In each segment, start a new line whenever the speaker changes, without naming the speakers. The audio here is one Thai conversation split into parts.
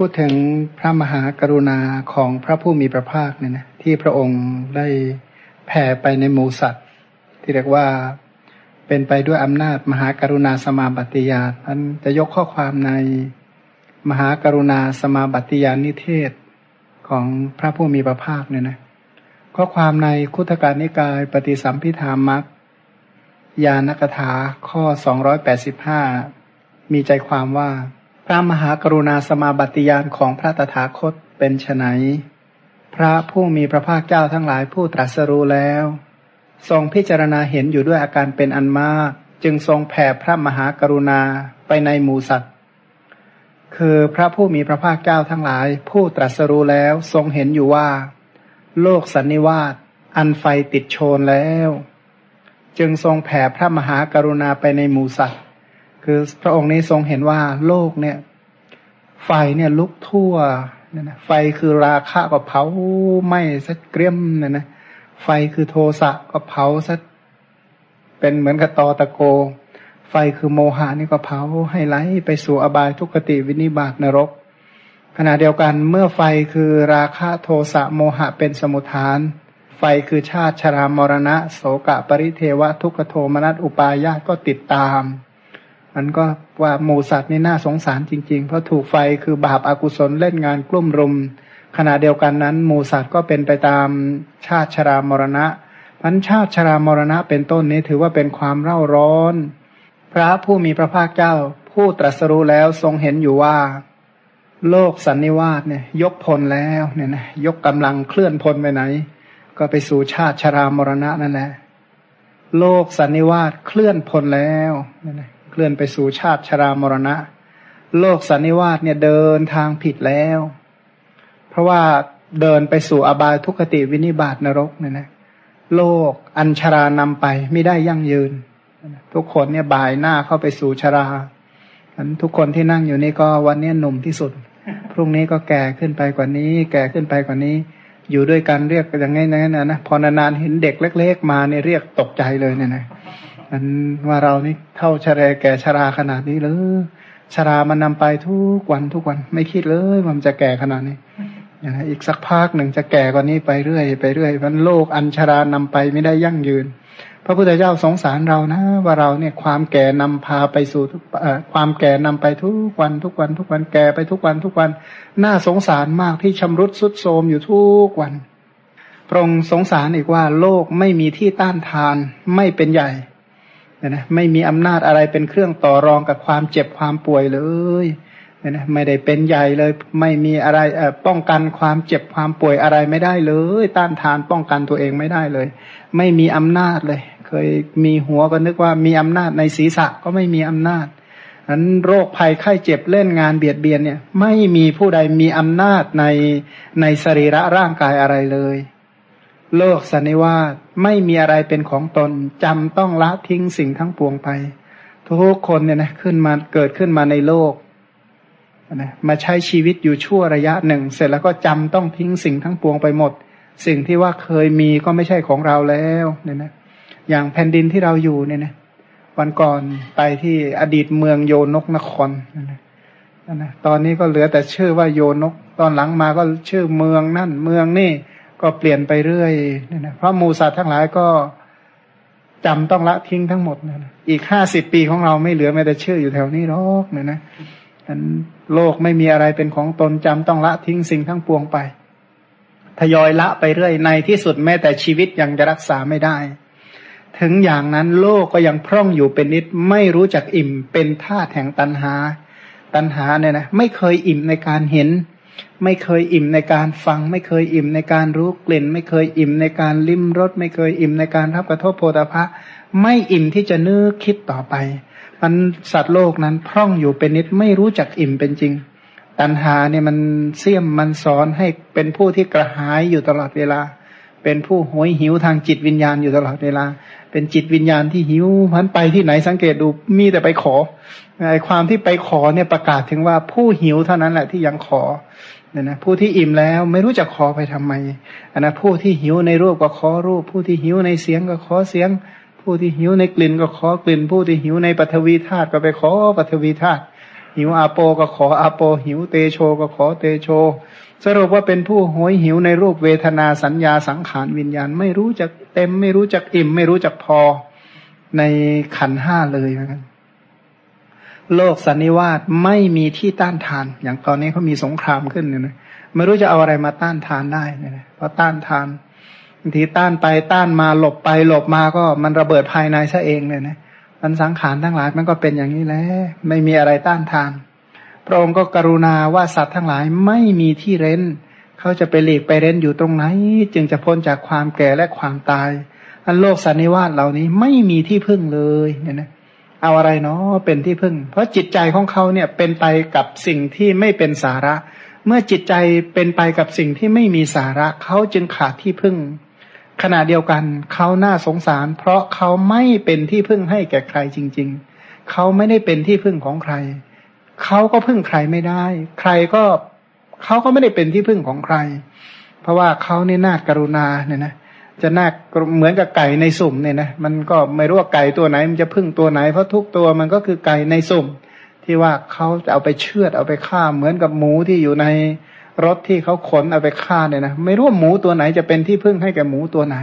พูดถึงพระมหากรุณาของพระผู้มีพระภาคเนี่ยนะที่พระองค์ได้แผ่ไปในหมูสัตว์ ที่เรียกว่าเป็นไปด้วยอำนาจมหากรุณาสมาบัติญาณท่านจะยกข้อความในมหากรุณาสมาบัติญาณนิเทศของพระผู้มีพระภาคเนี่ยนะข้อความในคุตการนิกายปฏิสัมพิธามักยานกถาข้อสองร้อยแปดสิบห้ามีใจความว่า พระมหากรุณาสมาบัติญาณของพระตถาคตเป็นไฉนพระผู้มีพระภาคเจ้าทั้งหลายผู้ตรัสรู้แล้ว ทรงพิจารณาเห็นอยู่ด้วยอาการเป็นอันมาก จึงทรงแผ่พระมหากรุณาไปในหมูสัตว์ คือพระผู้มีพระภาคเจ้าทั้งหลาย ผู้ตรัสรู้แล้วทรงเห็นอยู่ว่า โลกสันนิวาตอันไฟติดโชนแล้ว จึงทรงแผ่พระมหากรุณาไปในหมูสัตว์ คือพระองค์นี้ทรงเห็นว่าโลกเนี่ย ไฟเนี่ยลุกทั่วเนี่ยนะไฟคือราคะก็เผาไหม้ซะเกรียมเนี่ยนะไฟคือโทสะก็เผาซะเป็นเหมือนกับตอตะโก ไฟคือโมหานี่ก็เผาให้ไหลไปสู่อบายทุกขติวินิบาตนรก ขณะเดียวกันเมื่อไฟคือราคะโทสะโมหะเป็นสมุทฐาน ไฟคือชาติชรามรณะ โสกะปริเทวะทุกขโทมนัสอุปายาตก็ติดตาม มันก็ว่าหมูสัตว์นี่น่าสงสารจริงๆ เพราะถูกไฟคือบาปอากุศลเล่นงานกลุ่มรุม ขณะเดียวกันนั้นหมูสัตว์ก็เป็นไปตามชาติชรามรณะพันชาติชรามรณะเป็นต้นนี้ถือว่าเป็นความเร่าร้อน พระผู้มีพระภาคเจ้า ผู้ตรัสรู้แล้วทรงเห็นอยู่ว่า โลกสันนิวาสเนี่ย ยกพลแล้วเนี่ยนะยกกำลังเคลื่อนพลไปไหน ก็ไปสู่ชาติชรามรณะนั่นแหละโลกสันนิวาสเคลื่อนพลแล้วเนี่ยนะ เคลื่อนไปสู่ชาติชรามรณะ โลกสันนิวาสเนี่ยเดินทางผิดแล้ว เพราะว่าเดินไปสู่อบายทุกขติวินิบาตนรกเนี่ยนะโลกอัญชารานำไปไม่ได้ยั่งยืน ทุกคนเนี่ยบ่ายหน้าเข้าไปสู่ชราอันทุกคนที่นั่งอยู่นี่ก็วันนี้หนุ่มที่สุด พรุ่งนี้ก็แก่ขึ้นไปกว่านี้ แก่ขึ้นไปกว่านี้ อยู่ด้วยกันเรียกอย่างไงนะนะพอนานๆเห็นเด็กเล็ก ๆ มาเนี่ยเรียกตกใจเลยเนี่ยนะ อันว่าเรานี่เท่าชะแรแก่ชราขนาดนี้เลยชรามันนำไปทุกวันทุกวัน ไม่คิดเลยมันจะแก่ขนาดนี้อย่างอีกสักพักหนึ่งจะแก่กว่านี้ไปเรื่อยไปเรื่อยมันโลกอันชรานำไปไม่ได้ยั่งยืน พระพุทธเจ้าสงสารเรานะ ว่าเราเนี่ยความแก่นำพาไปสู่ทุกความแก่นำไปทุกวันทุกวัน ทุกวันแก่ไปทุกวันทุกวัน น่าสงสารมากที่ชำรุดสุดโทมอยู่ทุกวันพระองค์สงสารอีกว่าโลกไม่มีที่ต้านทานไม่เป็นใหญ่ นะไม่มีอำนาจอะไรเป็นเครื่องต่อรองกับความเจ็บความป่วยเลยนะไม่ได้เป็นใหญ่เลย ไม่มีอะไรเอ่อป้องกันความเจ็บความป่วยอะไรไม่ได้เลย ต้านทานป้องกันตัวเองไม่ได้เลย ไม่มีอำนาจเลย เคยมีหัวก็นึกว่ามีอำนาจในศีรษะก็ไม่มีอำนาจนั้นโรคภัยไข้เจ็บเล่นงานเบียดเบียนเนี่ย ไม่มีผู้ใดมีอำนาจในในสรีระร่างกายอะไรเลย โลกสันนิวาสไม่มีอะไรเป็นของตนจำต้องละทิ้งสิ่งทั้งปวงไป ทุกคนเนี่ยนะขึ้นมาเกิดขึ้นมาในโลกนะมาใช้ชีวิตอยู่ชั่วระยะหนึ่ง เสร็จแล้วก็จำต้องทิ้งสิ่งทั้งปวงไปหมด สิ่งที่ว่าเคยมีก็ไม่ใช่ของเราแล้วเนี่ยนะอย่างแผ่นดินที่เราอยู่เนี่ยนะวันก่อนไปที่อดีตเมืองโยนกนครนะนะตอนนี้ก็เหลือแต่ชื่อว่าโยนก ตอนหลังมาก็ชื่อเมืองนั่นเมืองนี่ ก็เปลี่ยนไปเรื่อยเนี่ยนะเพราะมูสัตว์ทั้งหลายก็จำต้องละทิ้งทั้งหมดนะอีกห้าสิบปีของเราไม่เหลือแม้แต่ชื่ออยู่แถวนี้หรอกเนี่ยนะนั้นโลกไม่มีอะไรเป็นของตนจำต้องละทิ้งสิ่งทั้งปวงไป ทยอยละไปเรื่อยในที่สุดแม้แต่ชีวิตยังจะรักษาไม่ได้ ถึงอย่างนั้นโลกก็ยังพร่องอยู่เป็นนิดไม่รู้จักอิ่มเป็นธาแห่งตันหา ตันหาเนี่ยนะไม่เคยอิ่มในการเห็น ไม่เคยอิ่มในการฟัง ไม่เคยอิ่มในการรู้กลิ่น ไม่เคยอิ่มในการลิ้มรสไม่เคยอิ่มในการรับกระทบโพธาภะไม่อิ่มที่จะนึกคิดต่อไปมันสัตว์โลกนั้นพร่องอยู่เป็นนิดไม่รู้จักอิ่มเป็นจริง ตัณหาเนี่ยมันเสี่ยมมันสอนให้เป็นผู้ที่กระหายอยู่ตลอดเวลา เป็นผู้หวยหิวทางจิตวิญญาณอยู่ตลอดเวลา เป็นจิตวิญญาณที่หิวพันไปที่ไหนสังเกตดูมีแต่ไปขอไอความที่ไปขอเนี่ยประกาศถึงว่าผู้หิวเท่านั้นแหละที่ยังขอ เนี่ยนะผู้ที่อิ่มแล้วไม่รู้จะขอไปทำไมอันนะผู้ที่หิวในรูปก็ขอรูป ผู้ที่หิวในเสียงก็ขอเสียง ผู้ที่หิวในกลิ่นก็ขอกลิ่น ผู้ที่หิวในปัทวีธาตุก็ไปขอปัทวีธาตุหิวอาโปก็ขออาโป หิวเตโชก็ขอเตโช สรุปว่าเป็นผู้โหยหิวในรูปเวทนาสัญญาสังขารวิญญาณ ไม่รู้จักเต็ม ไม่รู้จักอิ่ม ไม่รู้จักพอในขันห้าเลยเหมือนกัน โลกสันนิวาสไม่มีที่ต้านทาน อย่างตอนนี้เขามีสงครามขึ้นเนี่ยนะไม่รู้จะเอาอะไรมาต้านทานได้เนี่ยนะเพราะต้านทานบางทีต้านไปต้านมาหลบไปหลบมาก็มันระเบิดภายในซะเองเลยนะมันสังขารทั้งหลายมันก็เป็นอย่างนี้แหละไม่มีอะไรต้านทาน พระองค์ก็กรุณาว่าสัตว์ทั้งหลายไม่มีที่เร้น เขาจะไปหลีกไปเร้นอยู่ตรงไหน จึงจะพ้นจากความแก่และความตายอันโลกสันนิวาสเหล่านี้ไม่มีที่พึ่งเลยเนี่ยนะ เอาอะไรเนาะเป็นที่พึ่ง เพราะจิตใจของเขาเนี่ยเป็นไปกับสิ่งที่ไม่เป็นสาระ เมื่อจิตใจเป็นไปกับสิ่งที่ไม่มีสาระเขาจึงขาดที่พึ่ง ขณะเดียวกันเขาน่าสงสาร เพราะเขาไม่เป็นที่พึ่งให้แก่ใครจริง ๆ เขาไม่ได้เป็นที่พึ่งของใคร เขาก็พึ่งใครไม่ได้ ใครก็เขาก็ไม่ได้เป็นที่พึ่งของใคร เพราะว่าเขาเนี่ยน่ากรุณาเนี่ยนะ จะน่าเหมือนกับไก่ในสุ่มเนี่ยนะมันก็ไม่รู้ว่าไก่ตัวไหน มันจะพึ่งตัวไหนเพราะทุกตัวมันก็คือไก่ในสุ่ม ที่ว่าเขาจะเอาไปเชือดเอาไปฆ่าเหมือนกับหมูที่อยู่ในรถที่เขาขนเอาไปฆ่าเนี่ยนะไม่รู้ว่าหมูตัวไหนจะเป็นที่พึ่งให้แก่หมูตัวไหน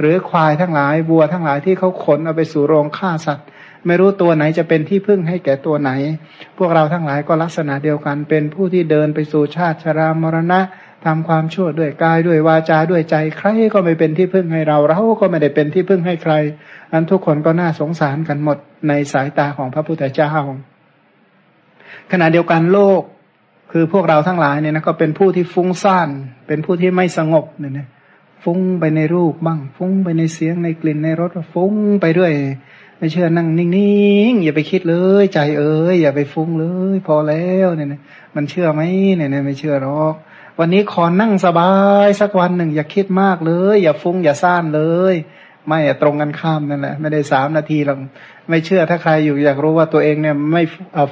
หรือควายทั้งหลายวัวทั้งหลายที่เขาขนเอาไปสู่โรงฆ่าสัตว์ ไม่รู้ตัวไหนจะเป็นที่พึ่งให้แก่ตัวไหน พวกเราทั้งหลายก็ลักษณะเดียวกันเป็นผู้ที่เดินไปสู่ชาติชรามรณะ ทำความชั่วด้วยกายด้วยวาจาด้วยใจ ใครก็ไม่เป็นที่พึ่งให้เรา เราก็ไม่ได้เป็นที่พึ่งให้ใครอันทุกคนก็น่าสงสารกันหมดในสายตาของพระพุทธเจ้าขณะเดียวกันโลก คือพวกเราทั้งหลายเนี่ยนะก็เป็นผู้ที่ฟุ้งซ่าน เป็นผู้ที่ไม่สงบเนี่ยนะฟุ้งไปในรูปบ้าง ฟุ้งไปในเสียงในกลิ่นในรสฟุ้งไปด้วยไม่เชื่อนั่งนิ่งๆอย่าไปคิดเลย ใจเอ้ยอย่าไปฟุ้งเลย พอแล้วเนี่ยนะมันเชื่อไหมเนี่ยไม่เชื่อหรอก วันนี้ขอนั่งสบายสักวันหนึ่งอย่าคิดมากเลย อย่าฟุ้งอย่าซ่านเลย ไม่ตรงกันข้ามนั่นแหละ ไม่ได้สามนาทีหรอกไม่เชื่อถ้าใครอยู่อยากรู้ว่าตัวเองเนี่ยไม่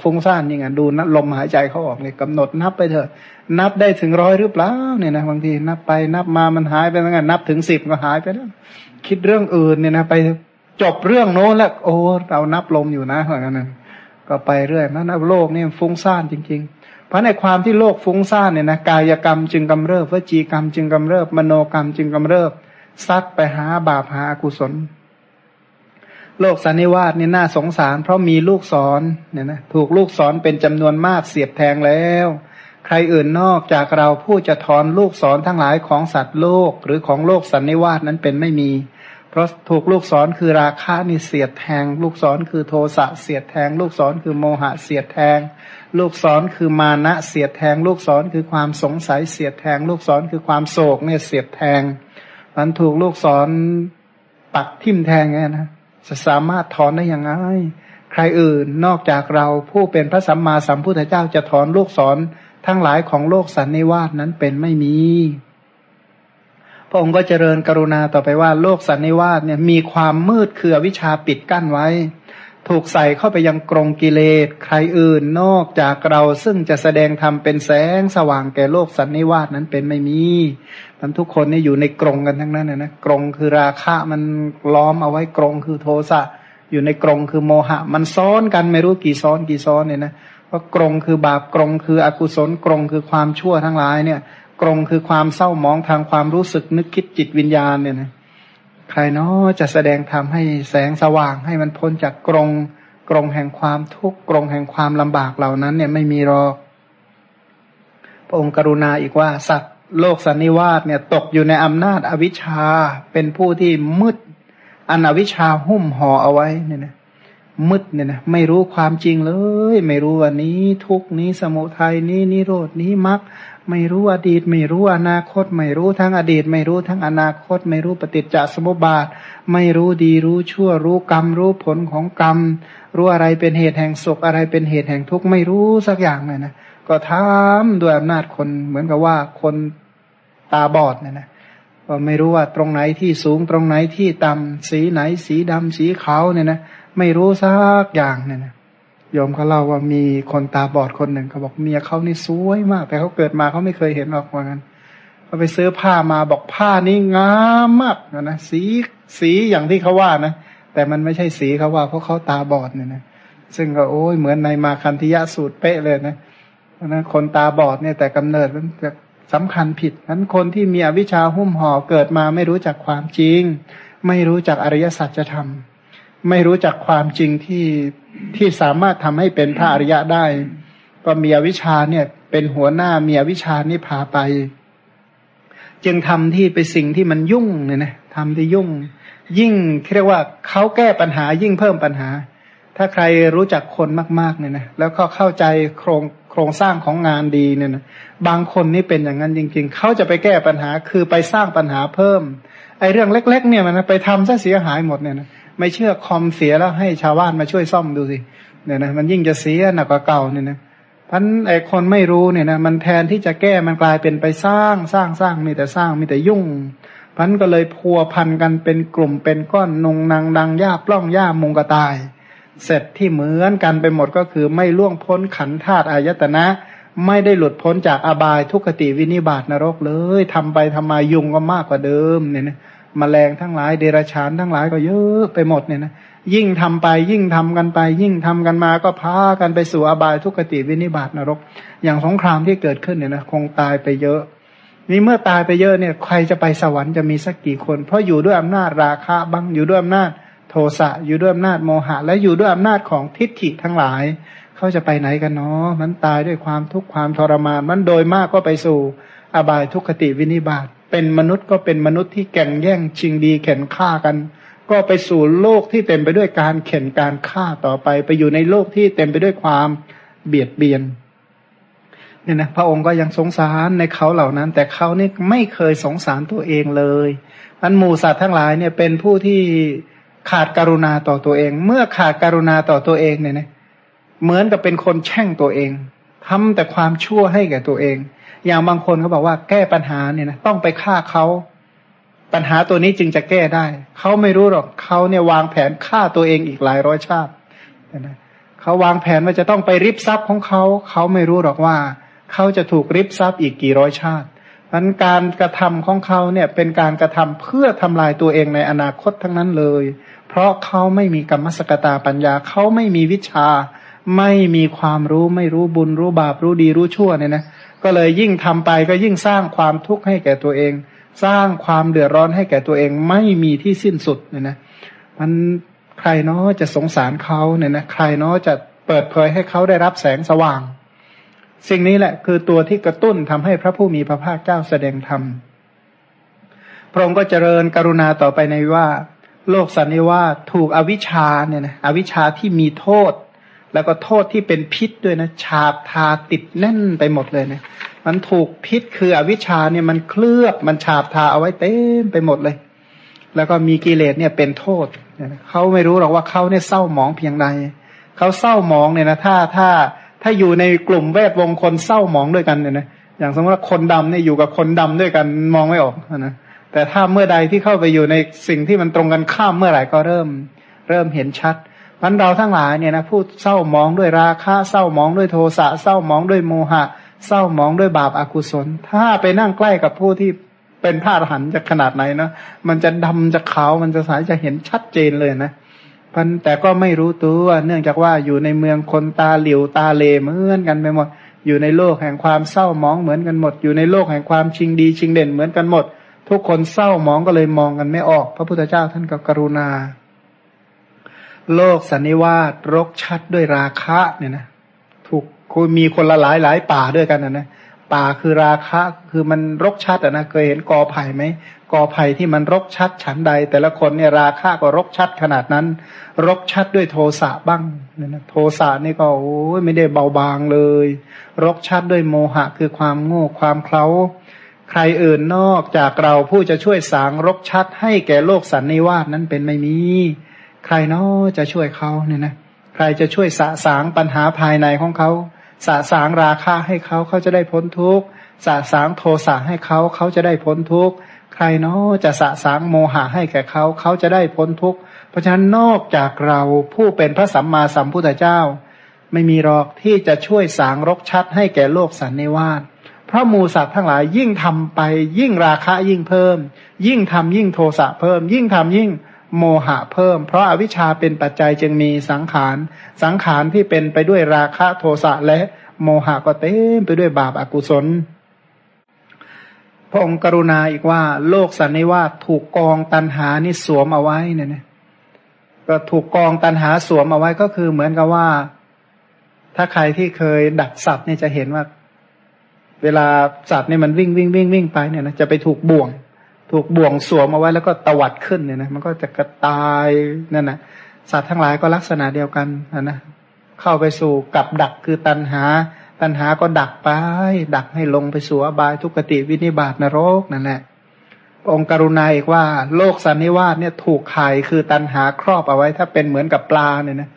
ฟุ้งซ่านยังไงดูนับลมหายใจเขาออกเนี่ยกำหนดนับไปเถอะ นับได้ถึงร้อยหรือเปล่าเนี่ยนะบางทีนับไปนับมามันหายไปแล้วไงนับถึงสิบก็หายไปแล้วคิดเรื่องอื่นเนี่ยนะไปจบเรื่องโน้นแล้วโอ้เรานับลมอยู่นะเหมือนกันนะก็ไปเรื่อยนะโลกนี่ฟุ้งซ่านจริง ๆ ราะในความที่โลกฟุ้งซ่านเนี่ยนะกายกรรมจึงกำเริบวจีกรรมจึงกำเริบมโนกรรมจึงกำเริบซัดไปหาบาปหาอกุศล โลกสันนิวาสนี่น่าสงสาร เพราะมีลูกศรเนี่ยนะถูกลูกศรเป็นจำนวนมากเสียบแทงแล้ว ใครอื่นนอกจากเราผู้จะถอนลูกศรทั้งหลายของสัตว์โลกหรือของโลกสันนิวาสนั้นเป็นไม่มี เพราะถูกลูกศรคือราคะนี่เสียดแทง ลูกศรคือโทสะเสียดแทง ลูกศรคือโมหะเสียดแทง ลูกศรคือมานะเสียดแทง ลูกศรคือความสงสัยเสียดแทง ลูกศรคือความโศกเนี่ยเสียดแทงมันถูกลูกศรปักทิ่มแทงไงนะจะสามารถถอนได้อย่างไรใครอื่นนอกจากเราผู้เป็นพระสัมมาสัมพุทธเจ้าจะถอนลูกศรทั้งหลายของโลกสันนิวาสนั้นเป็นไม่มีพระองค์ก็เจริญกรุณาต่อไปว่าโลกสันนิวาสเนี่ยมีความมืดคือวิชาปิดกั้นไว้ ถูกใส่เข้าไปยังกรงกิเลสใครอื่นนอกจากเราซึ่งจะแสดงธรรมเป็นแสงสว่างแก่โลกสันนิวาสนั้นเป็นไม่มีมันทุกคนนี่อยู่ในกรงกันทั้งนั้นนะกรงคือราคะมันล้อมเอาไว้กรงคือโทสะอยู่ในกรงคือโมหะ มันซ้อนกันไม่รู้กี่ซ้อนกี่ซ้อนเนี่ยนะเพราะกรงคือบาปกรงคืออกุศลกรงคือความชั่วทั้งหลายเนี่ย กรงคือความเศร้ามองทางความรู้สึกนึกคิดจิตวิญญาณเนี่ยนะ ใครเนาะจะแสดงธรรมให้แสงสว่างให้มันพ้นจากกรงกรงแห่งความทุกข์กรงแห่งความลำบากเหล่านั้น เนี่ยไม่มีหรอกพระองค์กรุณาอีกว่าสัตว์โลกสันนิวาสเนี่ย ตกอยู่ในอำนาจอวิชชาเป็นผู้ที่มืดอันอวิชชาหุ้มห่อเอาไว้เนี่ยนะ มืดเนี่ยนะไม่รู้ความจริงเลย ไม่รู้วันนี้ ทุกนี้สมุทัยนี้นิโรดนี้มรรคไม่รู้อดีต ไม่รู้อนาคต ไม่รู้ทั้งอดีต ไม่รู้ทั้งอนาคต ไม่รู้ปฏิจจสมุปบาท ไม่รู้ดีรู้ชั่ว รู้กรรม รู้ผลของกรรม รู้อะไรเป็นเหตุแห่งสุขอะไรเป็นเหตุแห่งทุกข์ไม่รู้สักอย่างเลยนะก็ทำด้วยอำนาจคนเหมือนกับว่าคนตาบอดเนี่ยนะก็ไม่รู้ว่าตรงไหนที่สูงตรงไหนที่ต่ำสีไหนสีดำสีขาวเนี่ยนะ ไม่รู้สักอย่างเนี่ยนะยมเขาเล่าว่ามีคนตาบอดคนหนึ่งเขาบอกเมียเขานี่สวยมาก แต่เขาเกิดมาเขาไม่เคยเห็นหรอกว่างั้นเขาไปซื้อผ้ามาบอกผ้านี้งามมากนะสีสีอย่างที่เขาว่านะแต่มันไม่ใช่สีเขาว่า เพราะเขาตาบอดเนี่ยนะซึ่งก็โอ้ยเหมือนในมาคันธิยะสูตรเป๊ะเลยนะนะคนตาบอดเนี่ยแต่กำเนิดมันจะสำคัญผิดนั้นคนที่มีอวิชชาหุ้มห่อเกิดมาไม่รู้จักความจริง ไม่รู้จักอริยสัจธรรม ไม่รู้จักความจริงที่ที่สามารถทำให้เป็นพระอริยะได้ ก็มีอวิชชาเนี่ย เป็นหัวหน้ามีอวิชชานี่พาไป จึงทำที่ไปสิ่งที่มันยุ่งเนี่ยนะทำที่ยุ่ง ยิ่งเรียกว่าเขาแก้ปัญหายิ่งเพิ่มปัญหา ถ้าใครรู้จักคนมากๆเนี่ยนะแล้วก็เข้าใจโครงโครงสร้างของงานดีเนี่ยนะบางคนนี่เป็นอย่างนั้นจริง ๆเขาจะไปแก้ปัญหาคือไปสร้างปัญหาเพิ่มไอ้เรื่องเล็ก ๆ เนี่ยมันไปทำซะเสียหายหมดเนี่ยนะ ไม่เชื่อคอมเสียแล้วให้ชาวบ้านมาช่วยซ่อมดูสิเนี่ยนะมันยิ่งจะเสียหนักกว่าเก่าเนี่ยนะพันไอคนไม่รู้เนี่ยนะมันแทนที่จะแก้มันกลายเป็นไปสร้างสร้างสร้างมีแต่สร้างมีแต่ยุ่งพันก็เลยพัวพันกันเป็นกลุ่มเป็นก้อนนงนางดังย่าปล้องย่ามุงกระตาย เสร็จที่เหมือนกันไปหมดก็คือไม่ล่วงพ้นขันธาตุอายตนะ ไม่ได้หลุดพ้นจากอบายทุกขติวินิบาตนรกเลยทำไปทำมายุ่งก็มากกว่าเดิมเนี่ยนะ มแมลงทั้งหลายเดรัจฉานทั้งหลายก็เยอะไปหมดเนี่ยนะยิ่งทำไปยิ่งทำกันไป ยิ่งทำกันมาก็พากันไปสู่อบายทุกขติวินิบาตนรก อย่างสงครามที่เกิดขึ้นเนี่ยนะคงตายไปเยอะ นี่เมื่อตายไปเยอะเนี่ย ใครจะไปสวรรค์จะมีสักกี่คน เพราะอยู่ด้วยอำนาจราคะบ้างอยู่ด้วยอำนาจโทสะอยู่ด้วยอำนาจโมหะ และอยู่ด้วยอำนาจของทิฏฐิทั้งหลาย เขาจะไปไหนกันเนาะมันตายด้วยความทุกข์ความทรมาน มันโดยมากก็ไปสู่อบายทุกขติวินิบาต เป็นมนุษย์ก็เป็นมนุษย์ที่แก่งแย่งชิงดีเข็นฆ่ากัน ก็ไปสู่โลกที่เต็มไปด้วยการเข็นการฆ่าต่อไป ไปอยู่ในโลกที่เต็มไปด้วยความเบียดเบียนเนี่ยนะพระองค์ก็ยังสงสารในเขาเหล่านั้น แต่เขานี่ไม่เคยสงสารตัวเองเลยอันหมูสัตว์ทั้งหลายเนี่ยเป็นผู้ที่ขาดการุณาต่อตัวเอง เมื่อขาดการุณาต่อตัวเองเนี่ยนะเหมือนกับเป็นคนแช่งตัวเองทำแต่ความชั่วให้แก่ตัวเอง อย่างบางคนเขาบอกว่าแก้ปัญหาเนี่ยนะต้องไปฆ่าเขาปัญหาตัวนี้จึงจะแก้ได้ เขาไม่รู้หรอกเขาเนี่ยวางแผนฆ่าตัวเองอีกหลายร้อยชาตินะเขาวางแผนว่าจะต้องไปริบทรัพย์ของเขาเขาไม่รู้หรอกว่า เขาจะถูกริบทรัพย์อีกกี่ร้อยชาตินั้นการกระทำของเขาเนี่ยเป็นการกระทำเพื่อทำลายตัวเองในอนาคตทั้งนั้นเลย เพราะเขาไม่มีกรรมสกตาปัญญาเขาไม่มีวิชา ไม่มีความรู้ไม่รู้บุญรู้บาปรู้ดีรู้ชั่วเนี่ยนะ ก็เลยยิ่งทำไปก็ยิ่งสร้างความทุกข์ให้แก่ตัวเอง สร้างความเดือดร้อนให้แก่ตัวเองไม่มีที่สิ้นสุดเนี่ยนะมันใครเนาะจะสงสารเขาเนี่ยนะใครเนาะจะเปิดเผยให้เขาได้รับแสงสว่าง สิ่งนี้แหละคือตัวที่กระตุ้นทำให้พระผู้มีพระภาคเจ้าแสดงธรรมพระองค์ก็เจริญกรุณาต่อไปในว่า โลกสันนิวาถูกอวิชชาเนี่ยนะอวิชชาที่มีโทษ แล้วก็โทษที่เป็นพิษด้วยนะฉาบทาติดแน่นไปหมดเลยนะมันถูกพิษคืออวิชชาเนี่ยมันเคลือบมันฉาบทาเอาไว้เต็มไปหมดเลย แล้วก็มีกิเลสเนี่ยเป็นโทษเขาไม่รู้หรอกว่าเขาเนี่ยเศร้าหมองเพียงใดเขาเศร้าหมองเนี่ยนะถ้าถ้าถ้าอยู่ในกลุ่มแวดวงคนเศร้าหมองด้วยกันเนี่ยนะอย่างสมมติว่าคนดำเนี่ยอยู่กับคนดำด้วยกันมองไม่ออกนะแต่ถ้าเมื่อใดที่เข้าไปอยู่ในสิ่งที่มันตรงกันข้ามเมื่อไหร่ก็เริ่ม เริ่มเห็นชัด พันเราทั้งหลายเนี่ยนะพูดเศร้ามองด้วยราคะเศร้ามองด้วยโทสะเศร้ามองด้วยโมหะ เศร้ามองด้วยบาปอากุศล ถ้าไปนั่งใกล้กับผู้ที่เป็นพระอรหันต์จะขนาดไหนเนาะมันจะดำจะขาวมันจะสายจะเห็นชัดเจนเลยนะพันแต่ก็ไม่รู้ตัวเนื่องจากว่าอยู่ในเมืองคนตาเหลียวตาเลเหมือนกันไปหมด อยู่ในโลกแห่งความเศร้ามองเหมือนกันหมด อยู่ในโลกแห่งความชิงดีชิงเด่นเหมือนกันหมด ทุกคนเศร้ามองก็เลยมองกันไม่ออก พระพุทธเจ้าท่านก็กรุณา โลกสันนิวาสรกชัดด้วยราคะเนี่ยนะถูกคุมีคนละหลายหลายป่าด้วยกันนะนะป่าคือราคะคือมันรกชัดอะนะเคยเห็นกอไผ่ไหมกอไผ่ที่มันรกชัดฉันใด แต่ละคนเนี่ยราคะก็รกชัดขนาดนั้น รกชัดด้วยโทสะบ้างเนี่ยนะโทสะนี่ก็โอ้ยไม่ได้เบาบางเลย รกชัดด้วยโมหะคือความโง่ความเคล้าใครอื่นนอกจากเราผู้จะช่วยสางรกชัดให้แก่โลกสันนิวาสนั้นเป็นไม่มี ใครเนาะจะช่วยเขาเนี่ยนะใครจะช่วยสะสางปัญหาภายในของเขาสะสางราคาให้เขาเขาจะได้พ้นทุกข์สะสางโทสะให้เขาเขาจะได้พ้นทุกข์ใครเนาะจะสะสางโมหะให้แก่เขาเขาจะได้พ้นทุกข์เพราะฉะนั้นนอกจากเราผู้เป็นพระสัมมาสัมพุทธเจ้า ไม่มีหรอกที่จะช่วยสางรกชัดให้แก่โลกสันนิวาสเพราะมูสัตว์ทั้งหลายยิ่งทำไป ยิ่งราคะยิ่งเพิ่ม ยิ่งทำยิ่งโทสะเพิ่ม ยิ่งทำยิ่ง โมหะเพิ่ม เพราะอาวิชชาเป็นปัจจัยจึงมีสังขาร สังขารที่เป็นไปด้วยราคะโทสะและโมหะก็เต็มไปด้วยบาปอากุศล พระองค์กรุณาอีกว่า โลกสันนิวาสถูกกองตันหานี่สวมเอาไว้เนี่ยนะก็ถูกกองตันหาสวมเอาไว้ก็คือเหมือนกับว่า ถ้าใครที่เคยดักสัตว์เนี่ยจะเห็นว่า เวลาสัตว์เนี่ยมันวิ่งวิ่งวิ่งวิ่งไปเนี่ยนะจะไปถูกบ่วง ถูกบ่วงสวมเอาไว้แล้วก็ตวัดขึ้นเนี่ยนะมันก็จะกระตายนั่นนะสัตว์ทั้งหลายก็ลักษณะเดียวกันนะนะเข้าไปสู่กับดักคือตันหา ตันหาก็ดักไป ดักให้ลงไปสู่อบายทุกติวินิบาตนรกนั่นแหละองค์กรุณาอีกว่า โลกสันนิวาสเนี่ยถูกข่ายคือตันหาครอบเอาไว้ ถ้าเป็นเหมือนกับปลาเนี่ยนะ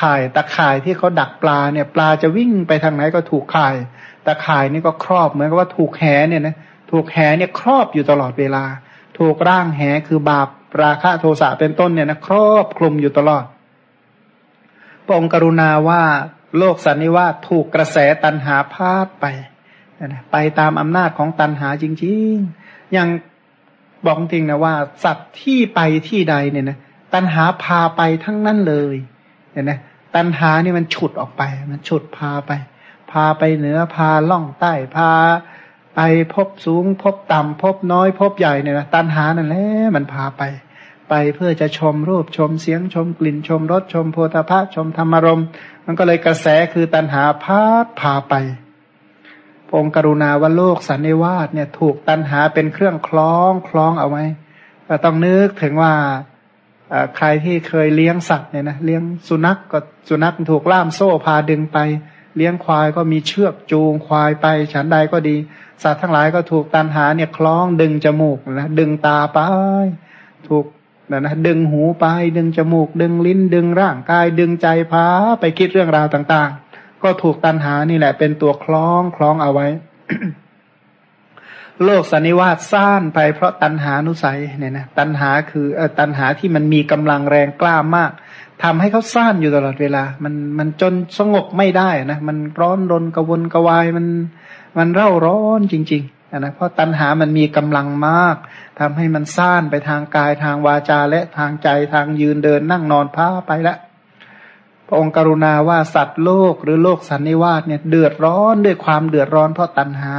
ข่ายตะข่ายที่เขาดักปลาเนี่ย ปลาจะวิ่งไปทางไหนก็ถูกข่าย ตะข่ายนี่ก็ครอบเหมือนกับว่าถูกแหเนี่ยนะ ถูกแหเนี่ยครอบอยู่ตลอดเวลา ถูกร่างแหคือบาปราคะโทสะเป็นต้นเนี่ยนะครอบคลุมอยู่ตลอดพระองค์กรุณาว่าโลกสันนิวาสถูกกระแสตันหาพาดไปนะไปตามอำนาจของตันหาจริงๆ อย่างบอกจริงนะว่า สัตว์ที่ไปที่ใดเนี่ยนะตันหาพาไปทั้งนั้นเลยเห็นไหมตันหานี่มันฉุดออกไป มันฉุดพาไป พาไปเหนือพาล่องใต้พา ไปพบสูง พบต่ำพบน้อย พบใหญ่เนี่ยนะตันหานั่นแหละมันพาไป ไปเพื่อจะชมรูปชมเสียงชมกลิ่นชมรสชมโพธาภะชมธรรมรมมันก็เลยกระแสคือตันหาพาพาไปองค์กรุณาว่าโลกสันนิวาสเนี่ย ถูกตันหาเป็นเครื่องคล้องคล้องเอาไว้ก็ต้องนึกถึงว่าใครที่เคยเลี้ยงสัตว์เนี่ยนะเลี้ยงสุนัขกก็สุนัขถูกล่ามโซ่พาดึงไป เลี้ยงควายก็มีเชือกจูงควายไป ฉันใดก็ดี สัตว์ทั้งหลายก็ถูกตันหาเนี่ยคล้องดึงจมูกนะดึงตาไป ถูกนะนะดึงหูไป ดึงจมูก ดึงลิ้น ดึงร่างกาย ดึงใจพาไปคิดเรื่องราวต่างๆ ก็ถูกตันหานี่แหละ เป็นตัวคล้องคล้องเอาไว้ โลกสันนิวาสร้างไปเพราะตันหานุสัยเนี่ยนะตันหาคือออตันหาที่มันมีกำลังแรงกล้ามาก ทำให้เขาสร้างอยู่ตลอดเวลา มันมันจนสงบไม่ได้นะ มันร้อนรนกระวนกระวาย มันมันเร่าร้อนจริงๆนะ เพราะตันหามันมีกำลังมากทำให้มันสร้างไปทางกายทางวาจาและทางใจทางยืนเดินนั่งนอนพ้าไปล้วพระองค์กรุณาว่าสัตว์โลกหรือโลกสันนิวาสเนี่ยเดือดร้อนด้วยความเดือดร้อนเพราะตัณหา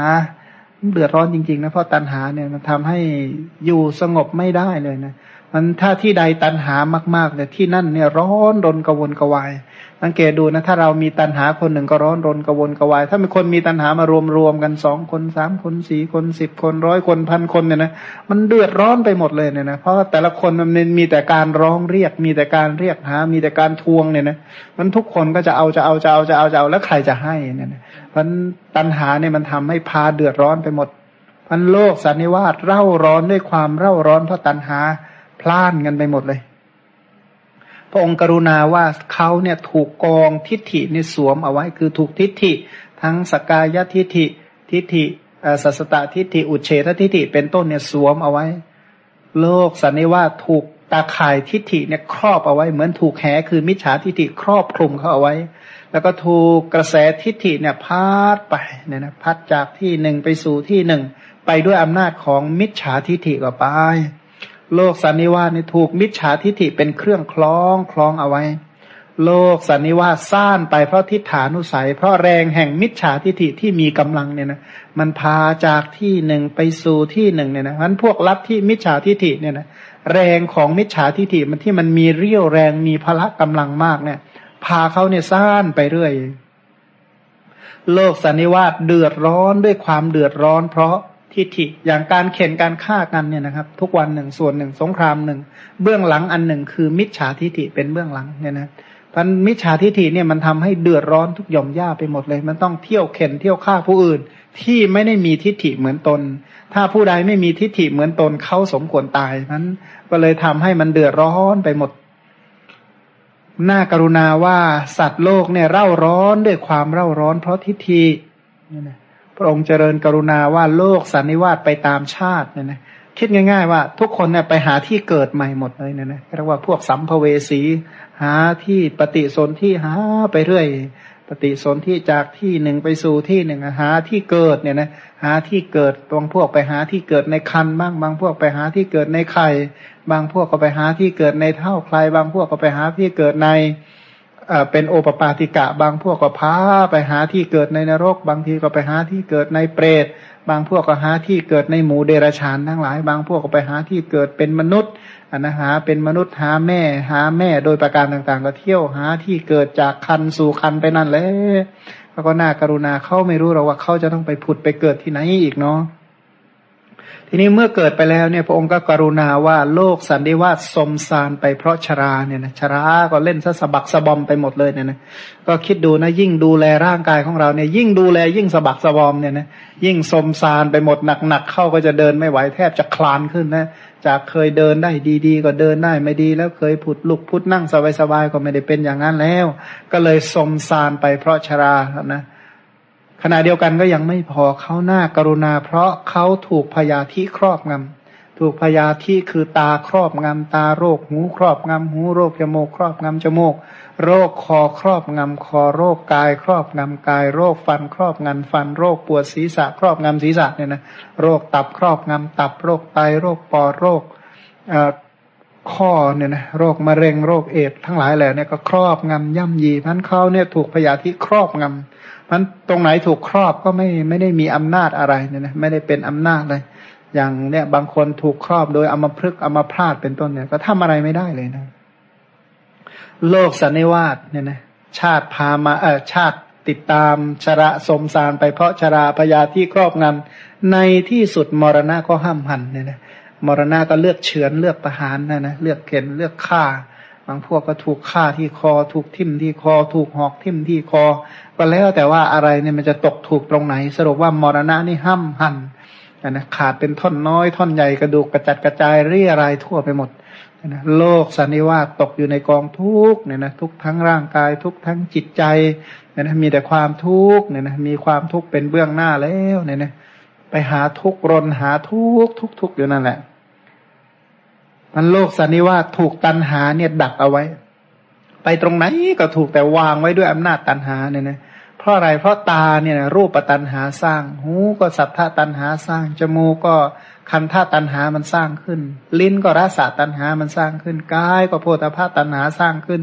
เดือดร้อนจริงๆนะเพราะตัณหาเนี่ยมันทำให้อยู่สงบไม่ได้เลยนะ มันถ้าที่ใดตัณหามากๆเนี่ยที่นั่นเนี่ยร้อนรนกวนกวาย สังเกตดูนะถ้าเรามีตัณหาคนหนึ่งก็ร้อนรนกวนกวาย ถ้ามีคนมีตัณหามารวมรวมกันสองคนสามคนสี่คนสิบคนร้อยคนพันคนเนี่ยนะมันเดือดร้อนไปหมดเลยเนี่ยนะเพราะแต่ละคนมันมีแต่การร้องเรียก มีแต่การเรียกหา มีแต่การทวงเนี่ยนะมันทุกคนก็จะเอาจะเอาจะเอาจะเอาจะเอาแล้วใครจะให้เนี่ยนะมันตัณหาเนี่ยมันทำให้พาเดือดร้อนไปหมดมันโลกสันนิวาสเร่าร้อนด้วยความเร่าร้อนเพราะตัณหา พล่านกันไปหมดเลย พระองค์กรุณาว่าเขาเนี่ยถูกกองทิฏฐิเนี่ยสวมเอาไว้คือถูกทิฏฐิ ทั้งสกายทิฏฐิทิฏฐิสัสตตทิฏฐิอุเฉททิฏฐิเป็นต้นเนี่ยสวมเอาไว้ โลกสันนิวาถูกตาข่ายทิฏฐิเนี่ยครอบเอาไว้ เหมือนถูกแหคือมิจฉาทิฏฐิครอบคลุมเขาเอาไว้ แล้วก็ถูกกระแสทิฏฐิเนี่ยพัดไปเนี่ยนะพัดจากที่หนึ่งไปสู่ที่หนึ่งไปด้วยอำนาจของมิจฉาทิฏฐิก็ไป โลกสันนิวาสนี่ถูกมิจฉาทิฏฐิเป็นเครื่องคล้องคล้องเอาไว้ โลกสันนิวาสซ่านไปเพราะทิฏฐานุสัย เพราะแรงแห่งมิจฉาทิฏฐิที่มีกำลังเนี่ยนะมันพาจากที่หนึ่งไปสู่ที่หนึ่งเนี่ยนะมันพวกลัทธิมิจฉาทิฏฐิเนี่ยนะแรงของมิจฉาทิฏฐิมันที่มันมีเรี่ยวแรงมีพละกำลังมากเนี่ย พาเขาเนี่ยซ่านไปเรื่อย โลกสันนิวาสเดือดร้อนด้วยความเดือดร้อน เพราะ ทิฏฐิอย่างการเข็นการฆ่ากันเนี่ยนะครับ ทุกวันหนึ่งส่วนหนึ่งสงครามหนึ่งเบื้องหลังอันหนึ่งคือมิจฉาทิฏฐิเป็นเบื้องหลังเนี่ยนะพันมิจฉาทิฏฐิเนี่ยมันทำให้เดือดร้อนทุกหย่อมย่าไปหมดเลย มันต้องเที่ยวเข็นเที่ยวฆ่าผู้อื่น ที่ไม่ได้มีทิฏฐิเหมือนตน ถ้าผู้ใดไม่มีทิฏฐิเหมือนตนเขาสมควรตายนั้นก็เลยทำให้มันเดือดร้อนไปหมดน่ากรุณาว่าสัตว์โลกเนี่ยเร่าร้อนด้วยความเร่าร้อนเพราะทิฏฐิเนี่ยนะ ระองค์เจริญกรุณาว่าโลกสันนิวาสไปตามชาติเนี่ยนะคิดง่าย ๆ ว่าทุกคนเนี่ยไปหาที่เกิดใหม่หมดเลยเนี่ยนะเรียกว่าพวกสัมภเวสี หาที่ปฏิสนที่หาไปเรื่อย ปฏิสนธิจากที่หนึ่งไปสู่ที่หนึ่งหาที่เกิดเนี่ยนะหาที่เกิดบางพวกไปหาที่เกิดในครรภ์บ้างบางพวกไปหาที่เกิดในไข่ บางพวกก็ไปหาที่เกิดในเถ้าไคลบางพวกก็ไปหาที่เกิดใน เป็นโอปปาติกะบางพวกก็พาไปหาที่เกิดในนรก บางทีก็ไปหาที่เกิดในเปรต บางพวกก็หาที่เกิดในหมู่เดรัจฉานทั้งหลาย บางพวกก็ไปหาที่เกิดเป็นมนุษย์อันนะหาเป็นมนุษย์หาแม่ หาแม่โดยประการต่างๆ ก็เที่ยวหาที่เกิดจากคันสู่คันไปนั่นแหละแล้วก็น่ากรุณาเขาไม่รู้หรอกว่าเขาจะต้องไปผุดไปเกิดที่ไหนอีกเนาะ ทีนี้เมื่อเกิดไปแล้วเนี่ยพระองค์ก็กรุณาว่าโลกสันติวาสสมสารไปเพราะชราเนี่ยนะชราก็เล่นซะสะบักสะบอมไปหมดเลยเนี่ยนะก็คิดดูนะยิ่งดูแลร่างกายของเราเนี่ยยิ่งดูแลยิ่งสะบักสะบอมเนี่ยนะยิ่งสมสารไปหมดหนักๆเข้าก็จะเดินไม่ไหวแทบจะคลานขึ้นนะจากเคยเดินได้ดีๆ ก็เดินได้ไม่ดี แล้วเคยผุดลุกพุดนั่งสบายๆก็ไม่ได้เป็นอย่างนั้นแล้ว ก็เลยสมสารไปเพราะชรานะ ขณะเดียวกันก็ยังไม่พอเขาหน้ากรุณา เพราะเขาถูกพยาธิครอบงำถูกพยาธิคือตาครอบงำตาโรคหูครอบงำหูโรคจมูกครอบงำจมูก โรคคอครอบงำคอโรคกายครอบงำกาย โรคฟันครอบงำฟันโรคปวดศีรษะครอบงำศีรษะเนี่ยนะโรคตับครอบงำตับโรคไตโรคปอดโรคข้อเนี่ยนะโรคมะเร็งโรคเอดทั้งหลายแหล่เนี่ยก็ครอบงำย่ำยีพันเขาเนี่ยถูกพยาธิครอบงำ มันตรงไหนถูกครอบก็ไม่ไม่ได้มีอำนาจอะไรเนี่ยนะไม่ได้เป็นอำนาจเลย อย่างเนี่ยบางคนถูกครอบโดยอามาพฤกอามาพลาดเป็นต้นเนี่ย ก็ทำอะไรไม่ได้เลยนะ โลกสันนิวาสเนี่ยนะชาติพามาเออชาติติดตามชระสมสารไปเพราะชราพยาที่ครอบงำในที่สุดมรณะก็ห้ามหันเนี่ยนะมรณะก็เลือกเฉือนเลือกประหารนะนะเลือกเข็นเลือกฆ่า บางพวกก็ถูกฆ่าที่คอ ถูกทิ่มที่คอ ถูกหอกทิ่มที่คอ ก็แล้วแต่ว่าอะไรเนี่ยมันจะตกถูกตรงไหน สรุปว่ามรณะนี่ห้ามหันนะขาดเป็นท่อนน้อยท่อนใหญ่กระดูกกระจัดกระจายเรี่ยรายทั่วไปหมดนะโลกสันนิวาสตกอยู่ในกองทุกเนี่ยนะทุกทั้งร่างกายทุกทั้งจิตใจเนี่ยนะมีแต่ความทุกเนี่ยนะมีความทุกเป็นเบื้องหน้าแล้วเนี่ยนะไปหาทุกข์รนหาทุกทุกทุกอยู่นั่นแหละ มันโลกสันนิวาสถูกตันหาเนี่ยดักเอาไว้ ไปตรงไหนก็ถูกแต่วางไว้ด้วยอำนาจตันหาเนี่ยนะ เพราะอะไร เพราะตาเนี่ยรูปปตันหาสร้าง หูก็สัทธาตันหาสร้าง จมูกก็คันธาตันหามันสร้างขึ้น ลิ้นก็รสาตันหามันสร้างขึ้น กายก็โพธภาตันหาสร้างขึ้น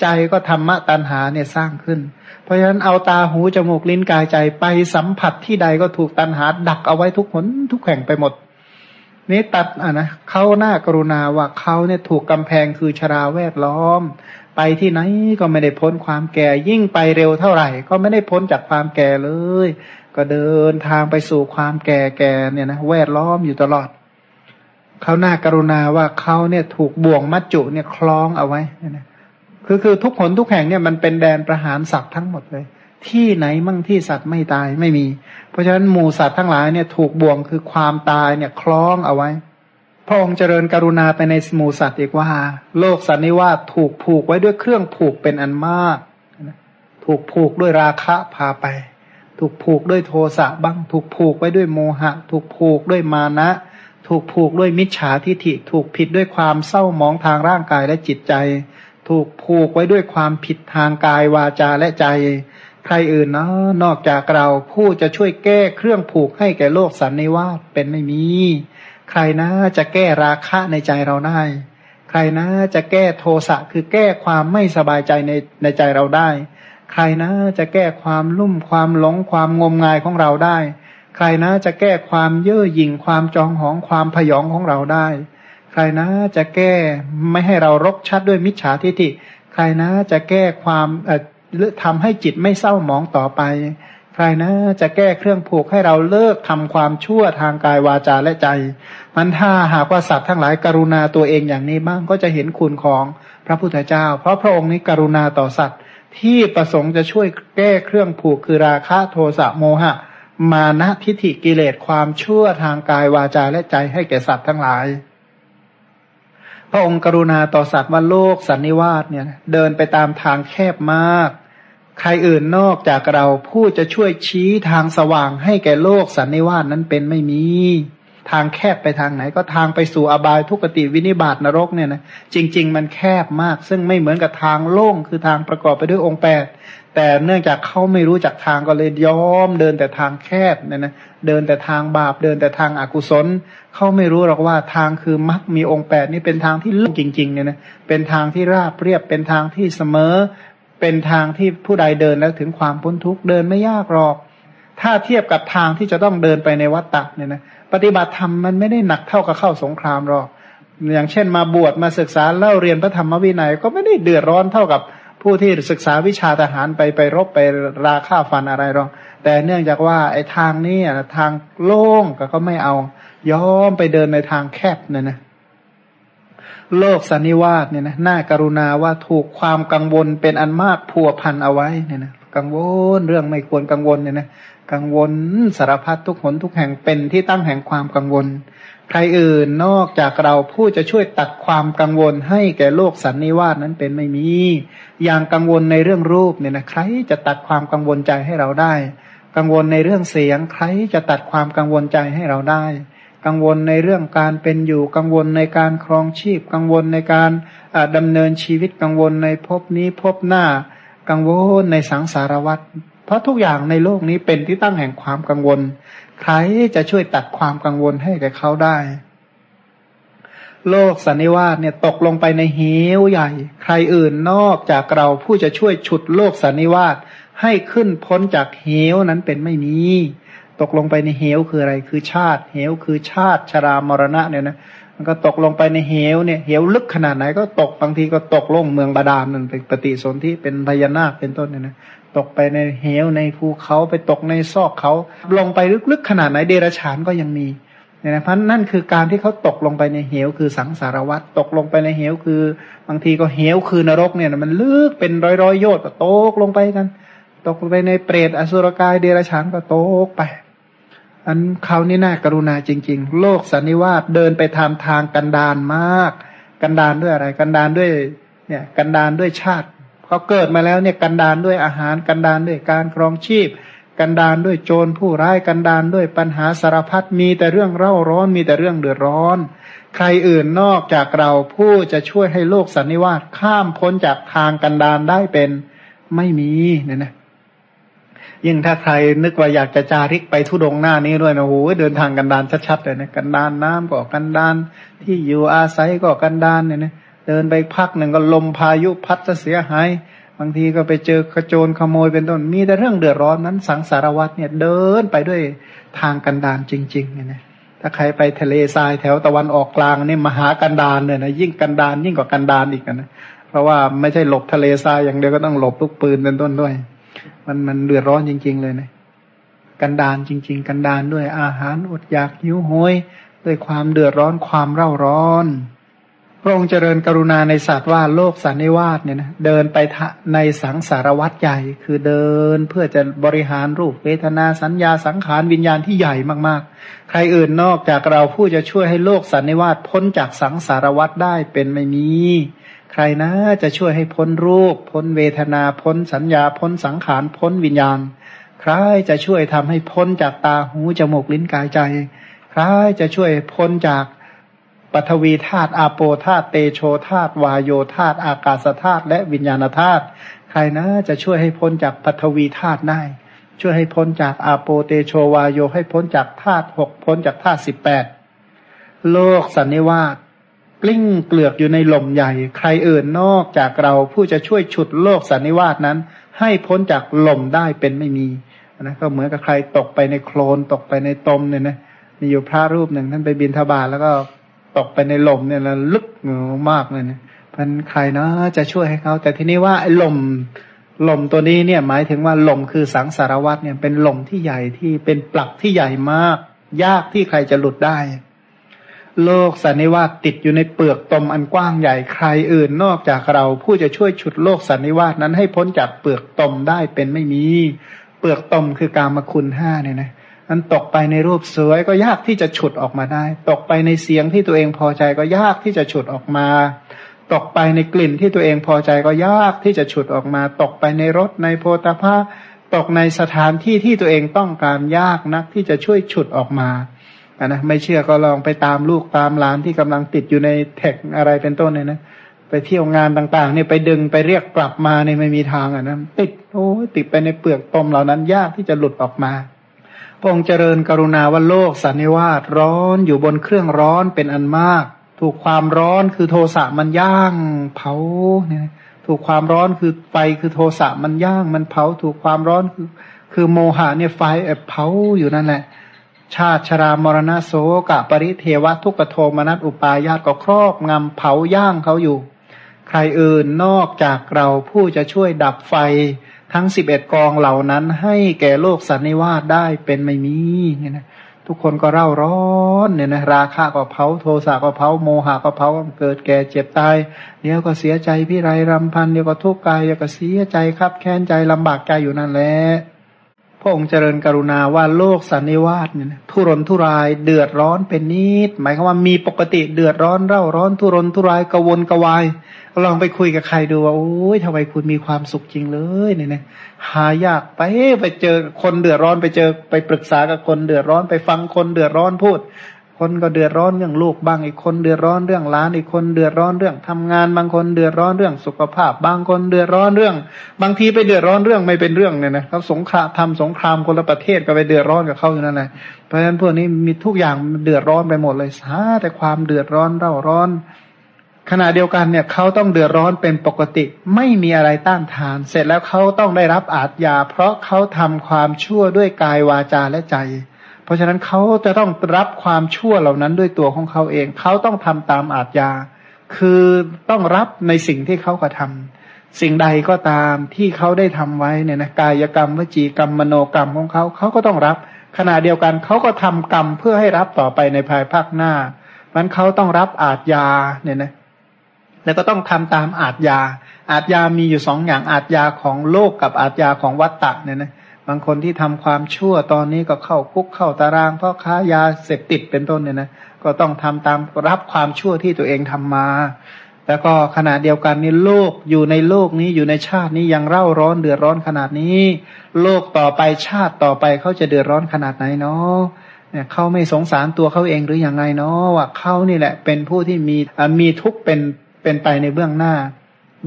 ใจก็ธรรมะตันหาเนี่ยสร้างขึ้น เพราะฉะนั้นเอาตาหูจมูกลิ้นกายใจไปสัมผัสที่ใดก็ถูกตันหาดักเอาไว้ทุกหนทุกแห่งไปหมดนี่ตัดอะนะเขาหน้ากรุณาว่าเขาเนี่ยถูกกำแพงคือชราแวดล้อม ไปที่ไหนก็ไม่ได้พ้นความแก่ ยิ่งไปเร็วเท่าไหร่ ก็ไม่ได้พ้นจากความแก่เลย ก็เดินทางไปสู่ความแก่แก่เนี่ยนะแวดล้อมอยู่ตลอดเขาหน้ากรุณาว่าเขาเนี่ยถูกบ่วงมัจจุเนี่ยคล้องเอาไว้นะคือคือทุกผลทุกแห่งเนี่ยมันเป็นแดนประหารสัตว์ทั้งหมดเลย ที่ไหนมั่งที่สัตว์ไม่ตายไม่มี เพราะฉะนั้นหมูสัตว์ทั้งหลายเนี่ยถูกบ่วงคือความตายเนี่ยคล้องเอาไว้ พระองค์เจริญกรุณาไปในหมูสัตว์อีกว่า โลกสันนิวาสถูกผูกไว้ด้วยเครื่องผูกเป็นอันมาก ถูกผูกด้วยราคะพาไป ถูกผูกด้วยโทสะบ้าง ถูกผูกไว้ด้วยโมหะ ถูกผูกด้วยมานะ ถูกผูกด้วยมิจฉาทิฐิ ถูกผิดด้วยความเศร้าหมองทางร่างกายและจิตใจ ถูกผูกไว้ด้วยความผิดทางกายวาจาและใจ ใครอื่นเนาะนอกจากเราผู้จะช่วยแก้เครื่องผูกให้แก่โลกสันนิวาสเป็นไม่มี ใครนะจะแก้ราคะในใจเราได้ ใครนะจะแก้โทสะคือแก้ความไม่สบายใจในในใจเราได้ ใครนะจะแก้ความลุ่มความหลงความงมงายของเราได้ ใครนะจะแก้ความเย่อหยิ่งความจองหองความพยองของเราได้ ใครนะจะแก้ไม่ให้เรารกชัดด้วยมิจฉาทิฏฐิ ใครนะจะแก้ความเอ่อหรือทำให้จิตไม่เศร้าหมองต่อไป ใครนะจะแก้เครื่องผูกให้เราเลิกทำความชั่วทางกายวาจาและใจ มันถ้าหากว่าสัตว์ทั้งหลายกรุณาตัวเองอย่างนี้บ้างก็จะเห็นคุณของพระพุทธเจ้า เพราะพระองค์นี้กรุณาต่อสัตว์ ที่ประสงค์จะช่วยแก้เครื่องผูกคือราคะโทสะโมหะ มานะทิฏฐิกิเลสความชั่วทางกายวาจาและใจให้แก่สัตว์ทั้งหลาย พระองค์กรุณาต่อสัตว์ว่าโลกสันนิวาสเนี่ยเดินไปตามทางแคบมาก ใครอื่นนอกจากเราผู้จะช่วยชี้ทางสว่างให้แก่โลกสันนิวาสนั้นเป็นไม่มี ทางแคบไปทางไหน ก็ทางไปสู่อบายทุกติวินิบาตนรกเนี่ยนะจริง ๆ มันแคบมาก ซึ่งไม่เหมือนกับทางโล่งคือทางประกอบไปด้วยองค์แปดแต่เนื่องจากเขาไม่รู้จักทางก็เลยยอมเดินแต่ทางแคบเนี่ยนะเดินแต่ทางบาปเดินแต่ทางอากุศลเขาไม่รู้หรอกว่าทางคือมรรคมีองค์แปดนี่เป็นทางที่ลุ่งจริงๆเนี่ยนะเป็นทางที่ราบเรียบเป็นทางที่เสมอ เป็นทางที่ผู้ใดเดินแล้วถึงความพ้นทุกข์เดินไม่ยากหรอก ถ้าเทียบกับทางที่จะต้องเดินไปในวัฏฏะเนี่ยนะปฏิบัติธรรมมันไม่ได้หนักเท่ากับเข้าสงครามหรอก อย่างเช่นมาบวชมาศึกษาเล่าเรียนพระธรรมวินัยก็ไม่ได้เดือดร้อนเท่ากับผู้ที่ศึกษาวิชาทหารไปไปรบไปราฆ่าฟันอะไรหรอก แต่เนื่องจากว่าไอ้ทางนี้ทางโล่งก็ก็ไม่เอา ยอมไปเดินในทางแคบเนี่ยนะ โลกสันนิวาสเนี่ยนะน่าการุณาว่าถูกความกังวลเป็นอันมากพัวพันเอาไว้เนี่ยนะกังวลเรื่องไม่ควรกังวลเนี่ยนะกังวลสารพัดทุกหนทุกแห่งเป็นที่ตั้งแห่งความกังวล ใครอื่นนอกจากเราผู้จะช่วยตัดความกังวลให้แก่โลกสันนิวาสนั้นเป็นไม่มี อย่างกังวลในเรื่องรูปเนี่ยนะใครจะตัดความกังวลใจให้เราได้ กังวลในเรื่องเสียงใครจะตัดความกังวลใจให้เราได้ กังวลในเรื่องการเป็นอยู่กังวลในการครองชีพ กังวลในการดำเนินชีวิตกังวลในภพนี้ภพหน้า กังวลในสังสารวัฏเพราะทุกอย่างในโลกนี้เป็นที่ตั้งแห่งความกังวล ใครจะช่วยตัดความกังวลให้แก่เขาได้ โลกสันนิวาสเนี่ยตกลงไปในเหวใหญ่ ใครอื่นนอกจากเราผู้จะช่วยฉุดโลกสันนิวาสให้ขึ้นพ้นจากเหวนั้นเป็นไม่มี ตกลงไปในเหวคืออะไร คือชาติ เหวคือชาติชรามรณะเนี่ยนะมันก็ตกลงไปในเหวเนี่ยเหวลึกขนาดไหนก็ตกบางทีก็ตกลงเมืองบาดาลนั่นเป็นปฏิสนธิเป็นพญานาคเป็นต้นเนี่ยนะตกไปในเหวในภูเขาไปตกในซอกเขาลงไปลึกๆขนาดไหนเดรัจฉานก็ยังมีเนี่ยนะเพราะนั่นคือการที่เขาตกลงไปในเหวคือสังสารวัตรตกลงไปในเหวคือบางทีก็เหวคือนรกเนี่ยมันลึกเป็นร้อยร้อยโยชน์ก็ตกลงไปกัน ตกลงไปในเปรตอสุรกายเดรัจฉานก็ตกไป อันเขานี่น่ากรุณาจริง ๆ โลกสันนิวาสเดินไปทางทางกันดานมาก กันดานด้วยอะไร กันดานด้วย เนี่ย กันดานด้วยชาติเขาเกิดมาแล้วเนี่ยกันดานด้วยอาหารกันดานด้วยการครองชีพ กันดานด้วยโจรผู้ร้ายกันดานด้วยปัญหาสารพัดมีแต่เรื่องเร่าร้อนมีแต่เรื่องเดือดร้อน ใครอื่นนอกจากเราผู้จะช่วยให้โลกสันนิวาสข้ามพ้นจากทางกันดานได้เป็นไม่มีเนี่ยนะ ยิ่งถ้าใครนึกว่าอยากจะจาริกไปทุดงหน้านี้ด้วยนะโอ้โหเดินทางกันดานชัดๆเลยนะกันดานน้ำก็กันดาน ที่อยู่อาศัยก็กันดานเนี่ยนะเดินไปพักหนึ่งก็ลมพายุพัดจะเสียหายบางทีก็ไปเจอกระโจนขโมยเป็นต้นมีแต่เรื่องเดือดร้อนนั้นสังสารวัตรเนี่ยเดินไปด้วยทางกันดานจริงๆเนี่ยนะถ้าใครไปทะเลทรายแถวตะวันออกกลางนี่มหากันดานเนี่ยนะยิ่งกันดานยิ่งกว่ากันดานอีกนะเพราะว่าไม่ใช่หลบทะเลทรายอย่างเดียวก็ต้องหลบลูกปืนเป็นต้นด้วย มันมันเดือดร้อนจริง ๆ เลยนะกันดานจริง ๆ กันดานด้วยอาหารอดอยากหิวโหยด้วยความเดือดร้อนความเร่าร้อน พระองค์เจริญกรุณาในศาสตร์ว่าโลกสันนิวาสเนี่ยนะเดินไปในสังสารวัตใหญ่ คือเดินเพื่อจะบริหารรูปเวทนาสัญญาสังขารวิญญาณที่ใหญ่มากๆ ใครอื่นนอกจากเราผู้จะช่วยให้โลกสันนิวาสพ้นจากสังสารวัตได้เป็นไม่มี ใครนะจะช่วยให้พ้นรูป พ้นเวทนา พ้นสัญญา พ้นสังขาร พ้นวิญญาณ ใครจะช่วยทำให้พ้นจากตาหูจมูกลิ้นกายใจ ใครจะช่วยพ้นจากปฐวีธาตุอาโปธาตุเตโชธาตุวายโยธาตุอากาศธาตุและวิญญาณธาตุใครนะจะช่วยให้พ้นจากปฐวีธาตุได้ ช่วยให้พ้นจากอาโปเตโชวายโยให้พ้นจากธาตุหกพ้นจากธาตุสิบแปดโลกสันนิวาส กลิ้งเกลือกอยู่ในลมใหญ่ ใครอื่นนอกจากเราผู้จะช่วยฉุดโลกสันนิวาสนั้น ให้พ้นจากลมได้เป็นไม่มีนะก็เหมือนกับใครตกไปในโคลนตกไปในตมเนี่ยนะมีอยู่พระรูปหนึ่งท่านไปบินทบาทแล้วก็ตกไปในลมเนี่ยแล้วลึกมากเลยเนี่ยพันใครนะจะช่วยให้เขาแต่ทีนี้ว่าไอ้ลมลมตัวนี้เนี่ยหมายถึงว่าลมคือสังสารวัตเนี่ยเป็นลมที่ใหญ่ที่เป็นปลักที่ใหญ่มาก ยากที่ใครจะหลุดได้ โลกสันนิวาสติดอยู่ในเปลือกตมอันกว้างใหญ่ใครอื่นนอกจากเราผู้จะช่วยฉุดโลกสันนิวาสนั้นให้พ้นจากเปลือกตมได้เป็นไม่มี เปลือกตมคือกามคุณห้าเนี่ยนะมันตกไปในรูปสวยก็ยากที่จะฉุดออกมาได้ ตกไปในเสียงที่ตัวเองพอใจก็ยากที่จะฉุดออกมา ตกไปในกลิ่นที่ตัวเองพอใจก็ยากที่จะฉุดออกมา ตกไปในรถในโพธาภาตกในสถานที่ที่ตัวเองต้องการยากนักที่จะช่วยฉุดออกมา นะไม่เชื่อก็ลองไปตามลูกตามหลานที่กำลังติดอยู่ในแท็กอะไรเป็นต้นเนี่ยนะไปเที่ยวงานต่างๆเนี่ยไปดึงไปเรียกกลับมาเนี่ยไม่มีทางอะนะติดโอ้ติดไปในเปลือกตมเหล่านั้นยากที่จะหลุดออกมาพระองค์เจริญกรุณาว่าโลกสันนิวาสร้อนอยู่บนเครื่องร้อนเป็นอันมาก ถูกความร้อนคือโทสะมันย่างเผาเนี่ยถูกความร้อนคือไฟคือโทสะมันย่างมันเผา ถูกความร้อนคือคือโมหะเนี่ยไฟเผาอยู่นั่นแหละ ชาติชรามรณะโสกะปริเทวะทุกโทมนัสอุปายาตก็ครอบงำเผาย่างเขาอยู่ ใครอื่นนอกจากเราผู้จะช่วยดับไฟทั้งสิบเอ็ดกองเหล่านั้นให้แก่โลกสันนิวาสได้เป็นไม่มีเนี่ยนะทุกคนก็เร่าร้อนเนี่ยนะราคะก็เผาโทสะก็เผาโมหะก็เผาเกิดแก่เจ็บตายเดี๋ยวก็เสียใจพี่ไรรำพันเดี๋ยวก็ทุกข์กายเดี๋ยวก็เสียใจครับแค้นใจลำบากใจอยู่นั่นแหละ พระองค์เจริญกรุณาว่าโลกสันนิวาสเนี่ยทุรนทุรายเดือดร้อนเป็นนิดหมายความว่ามีปกติเดือดร้อนเร่าร้อนทุรนทุรายกวนกวาย ลองไปคุยกับใครดูว่าโอ้ยทำไมคุณมีความสุขจริงเลยเนี่ยนะหายากไปไปเจอคนเดือดร้อนไปเจอไปปรึกษากับคนเดือดร้อนไปฟังคนเดือดร้อนพูด คนก็เดือดร้อนเรื่องลูกบางอีกคนเดือดร้อนเรื่องล้านอีกคนเดือดร้อนเรื่องทำงาน บางคนเดือดร้อนเรื่องสุขภาพ บางคนเดือดร้อนเรื่อง บางทีไปเดือดร้อนเรื่องไม่เป็นเรื่องเนี่ยนะเขาสงครามทำสงครามคนละประเทศก็ไปเดือดร้อนกับเขาอยู่นั่นแหละเพราะฉะนั้นพวกนี้มีทุกอย่างเดือดร้อนไปหมดเลยสาแต่ความเดือดร้อนเร่าร้อน ขณะเดียวกันเนี่ยเขาต้องเดือดร้อนเป็นปกติ ไม่มีอะไรต้านทาน เสร็จแล้วเขาต้องได้รับอาทยา เพราะเขาทำความชั่วด้วยกายวาจาและใจ เพราะฉะนั้นเขาจะต้องรับความชั่วเหล่านั้นด้วยตัวของเขาเอง เขาต้องทำตามอาทยา คือต้องรับในสิ่งที่เขากระทำสิ่งใดก็ตามที่เขาได้ทำไว้เนี่ยนะกายกรรมวจีกรรมมโนกรรมของเขาเขาก็ต้องรับ ขณะเดียวกันเขาก็ทำกรรมเพื่อให้รับต่อไปในภายภาคหน้ามันเขาต้องรับอาทยาเนี่ยนะแล้วก็ต้องทำตามอาทยาอาทยามีอยู่สองอย่างอาทยาของโลกกับอาทยาของวัตตะเนี่ยนะ บางคนที่ทำความชั่วตอนนี้ก็เข้าคุกเข้าตารางเพราะค้ายาเสพติดเป็นต้นเนี่ยนะก็ต้องทำตามรับความชั่วที่ตัวเองทำมา แล้วก็ขณะเดียวกันนี่โลกอยู่ในโลกนี้อยู่ในชาตินี้ยังเร่าร้อนเดือดร้อนขนาดนี้ โลกต่อไปชาติต่อไปเขาจะเดือดร้อนขนาดไหนเนาะเนี่ยเขาไม่สงสารตัวเขาเองหรืออยังไงเนาะว่าเขานี่แหละ เป็นผู้ที่มีมีทุกข์เป็นเป็นไปในเบื้องหน้า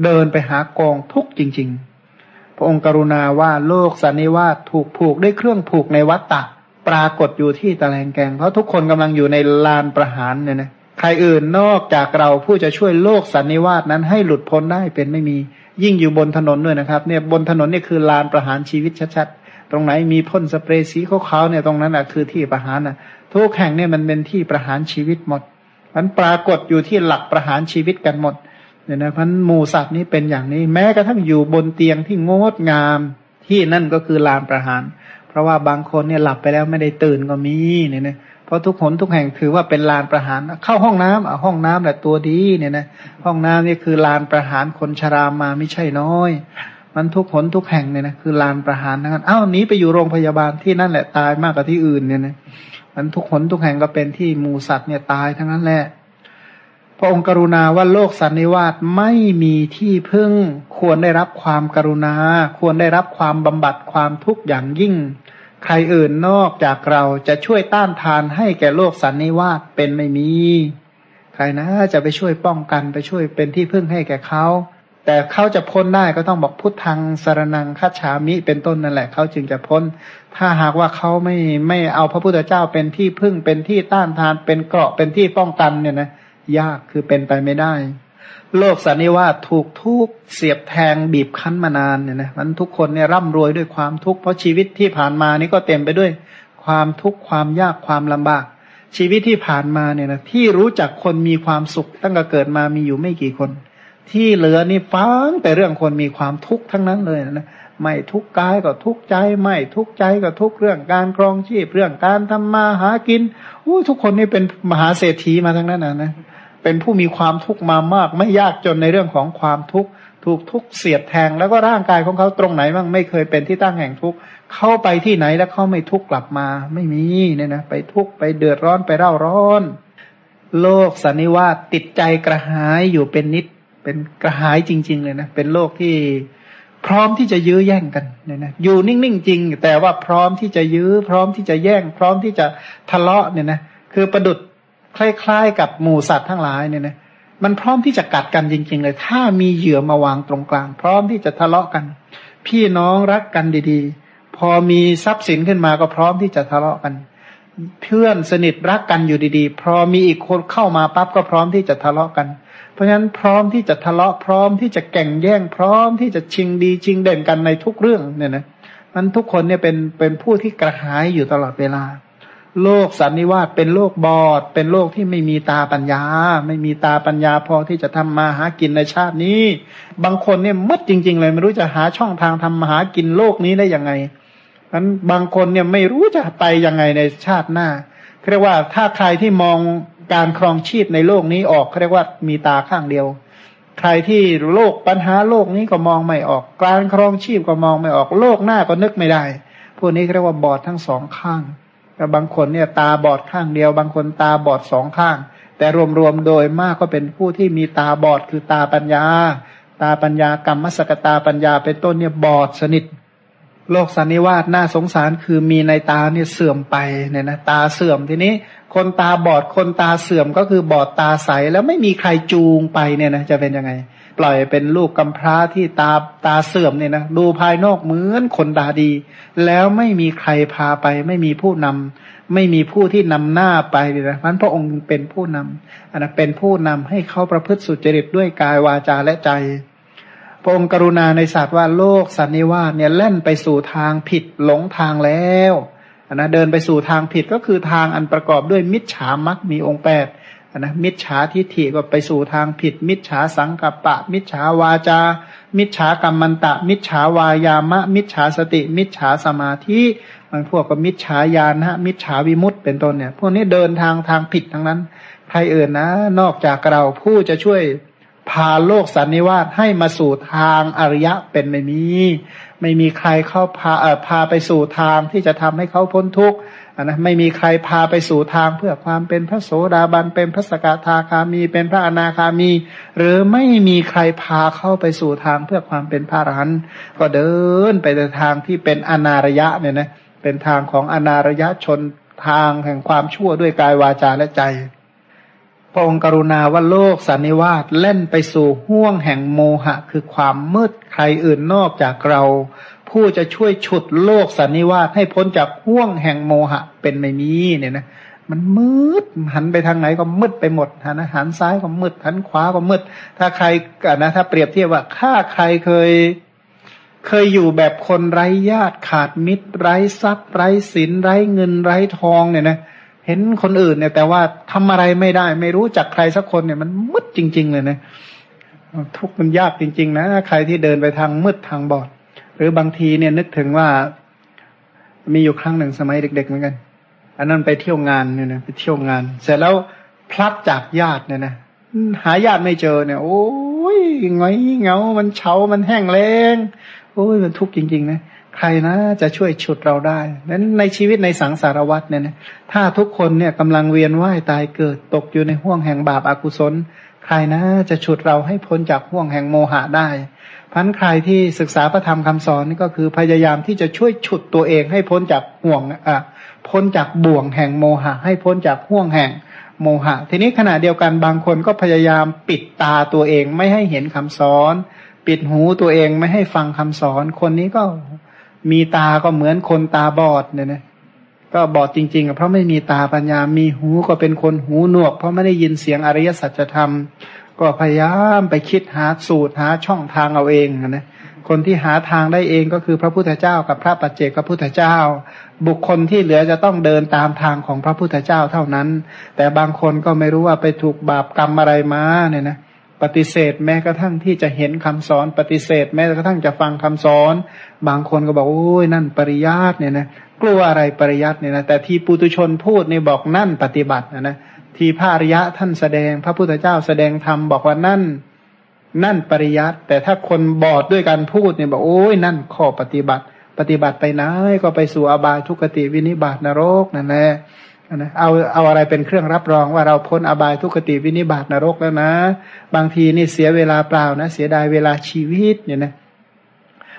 เดินไปหากองทุกข์จริง ๆ ระองค์กรุณาว่าโลกสันนิวาสถูกผูกด้วยเครื่องผูกในวัตตะปรากฏอยู่ที่ตะแลงแกง เพราะทุกคนกำลังอยู่ในลานประหารเนี่ยนะใครอื่นนอกจากเราผู้จะช่วยโลกสันนิวาสนั้นให้หลุดพ้นได้เป็นไม่มี ยิ่งอยู่บนถนนด้วยนะครับเนี่ยบนถนนนี่คือลานประหารชีวิตชัดๆตรงไหนมีพ่นสเปรย์สีขาวๆเนี่ยตรงนั้นแหะคือที่ประหารนะทุกแห่งเนี่ยมันเป็นที่ประหารชีวิตหมดมันปรากฏอยู่ที่หลักประหารชีวิตกันหมด เนี่ยนะพันหมูสัตว์นี้เป็นอย่างนี้ แม้กระทั่งอยู่บนเตียงที่งดงามที่นั่นก็คือลานประหาร เพราะว่าบางคนเนี่ยหลับไปแล้วไม่ได้ตื่นก็มีเนี่ยนะเพราะทุกคนทุกแห่งถือว่าเป็นลานประหาร เข้าห้องน้ำอะห้องน้ำแหละตัวดีเนี่ยนะห้องน้ำนี่คือลานประหารคนชรามาไม่ใช่น้อย มันทุกคนทุกแห่งเนี่ยนะคือลานประหารนั้นอ้าวหนีไปอยู่โรงพยาบาลที่นั่นแหละตายมากกว่าที่อื่นเนี่ยนะมันทุกคนทุกแห่งก็เป็นที่หมูสัตว์เนี่ยตายทั้งนั้นแหละ ระองค์กรุณาว่าโลกสันนิวาสไม่มีที่พึ่ง ควรได้รับความกรุณา ควรได้รับความบำบัดความทุกข์อย่างยิ่ง ใครอื่นนอกจากเราจะช่วยต้านทานให้แก่โลกสันนิวาสเป็นไม่มี ใครนะจะไปช่วยป้องกันไปช่วยเป็นที่พึ่งให้แก่เขา แต่เขาจะพ้นได้ก็ต้องบอกพุทธังสารนังคัจฉามิเป็นต้นนั่นแหละเขาจึงจะพ้น ถ้าหากว่าเขาไม่ไม่เอาพระพุทธเจ้าเป็นที่พึ่งเป็นที่ต้านทานเป็นเกราะเป็นที่ป้องกันเนี่ยนะ ยากคือเป็นไปไม่ได้ โลกสันนิวาสถูกทุกเสียบแทงบีบคั้นมานานเนี่ยนะมันทุกคนเนี่ยร่ำรวยด้วยความทุกข์เพราะชีวิตที่ผ่านมานี่ก็เต็มไปด้วย ความทุกข์ความยากความลำบาก ชีวิตที่ผ่านมาเนี่ยนะที่รู้จักคนมีความสุขตั้งแต่เกิดมามีอยู่ไม่กี่คน ที่เหลือนี่ฟังแต่เรื่องคนมีความทุกข์ทั้งนั้นเลยนะไม่ทุกข์กายก็ทุกข์ใจ ไม่ทุกข์ใจก็ทุกข์เรื่องการครองชีพเรื่องการทำมาหากินอู้ทุกคนนี่เป็นมหาเศรษฐีมาทั้งนั้นนะนะ เป็นผู้มีความทุกข์มามาก ไม่ยากจนในเรื่องของความทุกข์ถูกทุกข์เสียดแทง แล้วก็ร่างกายของเขาตรงไหนบ้างไม่เคยเป็นที่ตั้งแห่งทุกข์เข้าไปที่ไหนแล้วเขาไม่ทุกข์กลับมา ไม่มีเนี่ยนะไปทุกข์ไปเดือดร้อนไปเร่าร้อน โลกสันนิวาสติดใจกระหายอยู่เป็นนิด เป็นกระหายจริง ๆ เลยนะเป็นโลกที่พร้อมที่จะยื้อแย่งกันเนี่ยนะอยู่นิ่งๆจริง แต่ว่าพร้อมที่จะยื้อพร้อมที่จะแย่ง พร้อมที่จะทะเลาะเนี่ยนะคือประดุด คล้ายๆ กับหมูสัตว์ทั้งหลายเนี่ยนะมันพร้อมที่จะกัดกันจริง ๆ เลย ถ้ามีเหยื่อมาวางตรงกลาง พร้อมที่จะทะเลาะกัน พี่น้องรักกันดีๆ พอมีทรัพย์สินขึ้นมาก็พร้อมที่จะทะเลาะกัน เพื่อนสนิทรักกันอยู่ดีๆ พอมีอีกคนเข้ามาปั๊บก็พร้อมที่จะทะเลาะกัน เพราะฉะนั้นพร้อมที่จะทะเลาะพร้อมที่จะแก่งแย่ง พร้อมที่จะชิงดีชิงเด่นกันในทุกเรื่องเนี่ยนะมันทุกคนเนี่ยเป็นเป็นผู้ที่กระหายอยู่ตลอดเวลา โลกสันนิวาสเป็นโลกบอด เป็นโลกที่ไม่มีตาปัญญา ไม่มีตาปัญญาพอที่จะทำมาหากินในชาตินี้ บางคนเนี่ยมืดจริง ๆ เลยไม่รู้จะหาช่องทางทำมาหากินโลกนี้ได้ยังไงนั้นบางคนเนี่ยไม่รู้จะไปยังไงในชาติหน้าเรียกว่าถ้าใครที่มองการครองชีพในโลกนี้ออกเรียกว่ามีตาข้างเดียว ใครที่โลกปัญหาโลกนี้ก็มองไม่ออก การครองชีพก็มองไม่ออก โลกหน้าก็นึกไม่ได้ พวกนี้เรียกว่าบอดทั้งสองข้าง บางคนเนี่ยตาบอดข้างเดียว บางคนตาบอดสองข้าง แต่รวมๆโดยมากก็เป็นผู้ที่มีตาบอดคือตาปัญญา ตาปัญญากรรมสกตาปัญญาเป็นต้นเนี่ยบอดสนิท โลกสันนิวาสน่าสงสารคือมีในตาเนี่ยเสื่อมไปเนี่ยนะตาเสื่อมทีนี้ คนตาบอดคนตาเสื่อมก็คือบอดตาใสแล้วไม่มีใครจูงไปเนี่ยนะจะเป็นยังไง ปล่อยเป็นลูกกำพร้าที่ตาตาเสื่อมเนี่ยนะดูภายนอกเหมือนคนตาดี แล้วไม่มีใครพาไป ไม่มีผู้นำไม่มีผู้ที่นำหน้าไปเลยนะมันพระองค์เป็นผู้นำอันนะเป็นผู้นำให้เขาประพฤติสุจริตด้วยกายวาจาและใจ พระองค์กรุณาในศาสตร์ว่าโลกสันนิวาสเนี่ยเล่นไปสู่ทางผิดหลงทางแล้วนะเดินไปสู่ทางผิดก็คือทางอันประกอบด้วยมิจฉามักมีองค์แปด นะมิจฉาทิฏฐิก็ไปสู่ทางผิด มิจฉาสังกัปปะ มิจฉาวาจา มิจฉากรรมันตะ มิจฉาวายามะ มิจฉาสติ มิจฉาสมาธิมันพวกก็มิจฉาญาณฮะมิจฉาวิมุตต์เป็นต้นเนี่ย พวกนี้เดินทางทางผิดทั้งนั้น ใครอื่นนะ นอกจากเราผู้จะช่วยพาโลกสันนิวาสให้มาสู่ทางอริยะเป็นไม่มี ไม่มีใครเข้าพาเอ่อพาไปสู่ทางที่จะทำให้เขาพ้นทุกข์ นะไม่มีใครพาไปสู่ทางเพื่อความเป็นพระโสดาบันเป็นพระสกทาคามี เป็นพระอนาคามี หรือไม่มีใครพาเข้าไปสู่ทางเพื่อความเป็นพระอรหันต์ก็เดินไปในทางที่เป็นอนารยะเนี่ยนะเป็นทางของอนารยะชนทางแห่งความชั่วด้วยกายวาจาและใจพระองค์กรุณาว่าโลกสันนิวาสเล่นไปสู่ห่วงแห่งโมหะ คือความมืดใครอื่นนอกจากเรา ผู้จะช่วยฉุดโลกสันนิวาสให้พ้นจากห่วงแห่งโมหะเป็นไม่มีเนี่ยนะมันมืดหันไปทางไหนก็มืดไปหมดหันหันซ้ายก็มืดหันขวาก็มืด ถ้าใครนนะถ้าเปรียบเทียบว่าถ้าใครเคย เคยอยู่แบบคนไร้ญาติขาดมิตร ไร้ทรัพย์ ไร้สินไร้เงินไร้ทองเนี่ยนะเห็นคนอื่นเนี่ย แต่ว่าทำอะไรไม่ได้ ไม่รู้จักใครสักคนเนี่ยมันมืดจริง ๆ เลยนะทุกมันยากจริง ๆ นะใครที่เดินไปทางมืดทางบอด รือบางทีเนี่ยนึกถึงว่ามีอยู่ครั้งหนึ่งสมัยเด็ก ๆ เหมือนกัน อันนั้นไปเที่ยวงานเนี่ยนะไปเที่ยวงาน เสร็จแล้วพลัดจากญาติเนี่ยนะหาญาติไม่เจอเนี่ย โอ้ยงอยเงา มันเฉา มันแห้งแล้งโอ้ยมันทุกข์จริง ๆ นะใครนะจะช่วยฉุดเราได้นั้นในชีวิตในสังสารวัฏเนี่ยนะถ้าทุกคนเนี่ยกำลังเวียนว่ายตายเกิดตกอยู่ในห่วงแห่งบาปอากุศล ใครนะจะฉุดเราให้พ้นจากห่วงแห่งโมหะได้ พันใครที่ศึกษาพระธรรมคำสอนนี่ก็คือพยายามที่จะช่วยฉุดตัวเองให้พ้นจากห่วงอะพ้นจากบ่วงแห่งโมหะ ให้พ้นจากห่วงแห่งโมหะ ทีนี้ขณะเดียวกันบางคนก็พยายามปิดตาตัวเองไม่ให้เห็นคำสอน ปิดหูตัวเองไม่ให้ฟังคำสอน คนนี้ก็มีตาก็เหมือนคนตาบอดเนี่ยนะก็บอดจริงๆเพราะไม่มีตาปัญญา มีหูก็เป็นคนหูหนวก เพราะไม่ได้ยินเสียงอริยสัจธรรม ก็พยายามไปคิดหาสูตรหาช่องทางเอาเองนะคนที่หาทางได้เองก็คือพระพุทธเจ้ากับพระปัจเจกพระพุทธเจ้า บุคคลที่เหลือจะต้องเดินตามทางของพระพุทธเจ้าเท่านั้น แต่บางคนก็ไม่รู้ว่าไปถูกบาปกรรมอะไรมาเนี่ยนะปฏิเสธแม้กระทั่งที่จะเห็นคำสอนปฏิเสธ แม้กระทั่งจะฟังคำสอน บางคนก็บอกโอ้ยนั่นปริยัติเนี่ยนะกลัวอะไรปริยัติเนี่ยนะแต่ที่ปุตุชนพูดเนี่ยบอกนั่นปฏิบัตินะนะ ที่พระอริยะท่านแสดง พระพุทธเจ้าแสดงธรรมบอกว่านั่น นั่นปริยัติ แต่ถ้าคนบอดด้วยการพูดเนี่ยบอกโอ้ยนั่นข้อปฏิบัติ ปฏิบัติไปไหนก็ไปสู่อบายทุกติวินิบาตนรกนั่นแหละนะเอาเอาอะไรเป็นเครื่องรับรองว่าเราพ้นอบายทุกติวินิบาตนรกแล้วนะ บางทีนี่เสียเวลาเปล่านะ เสียดายเวลาชีวิตเนี่ยนะ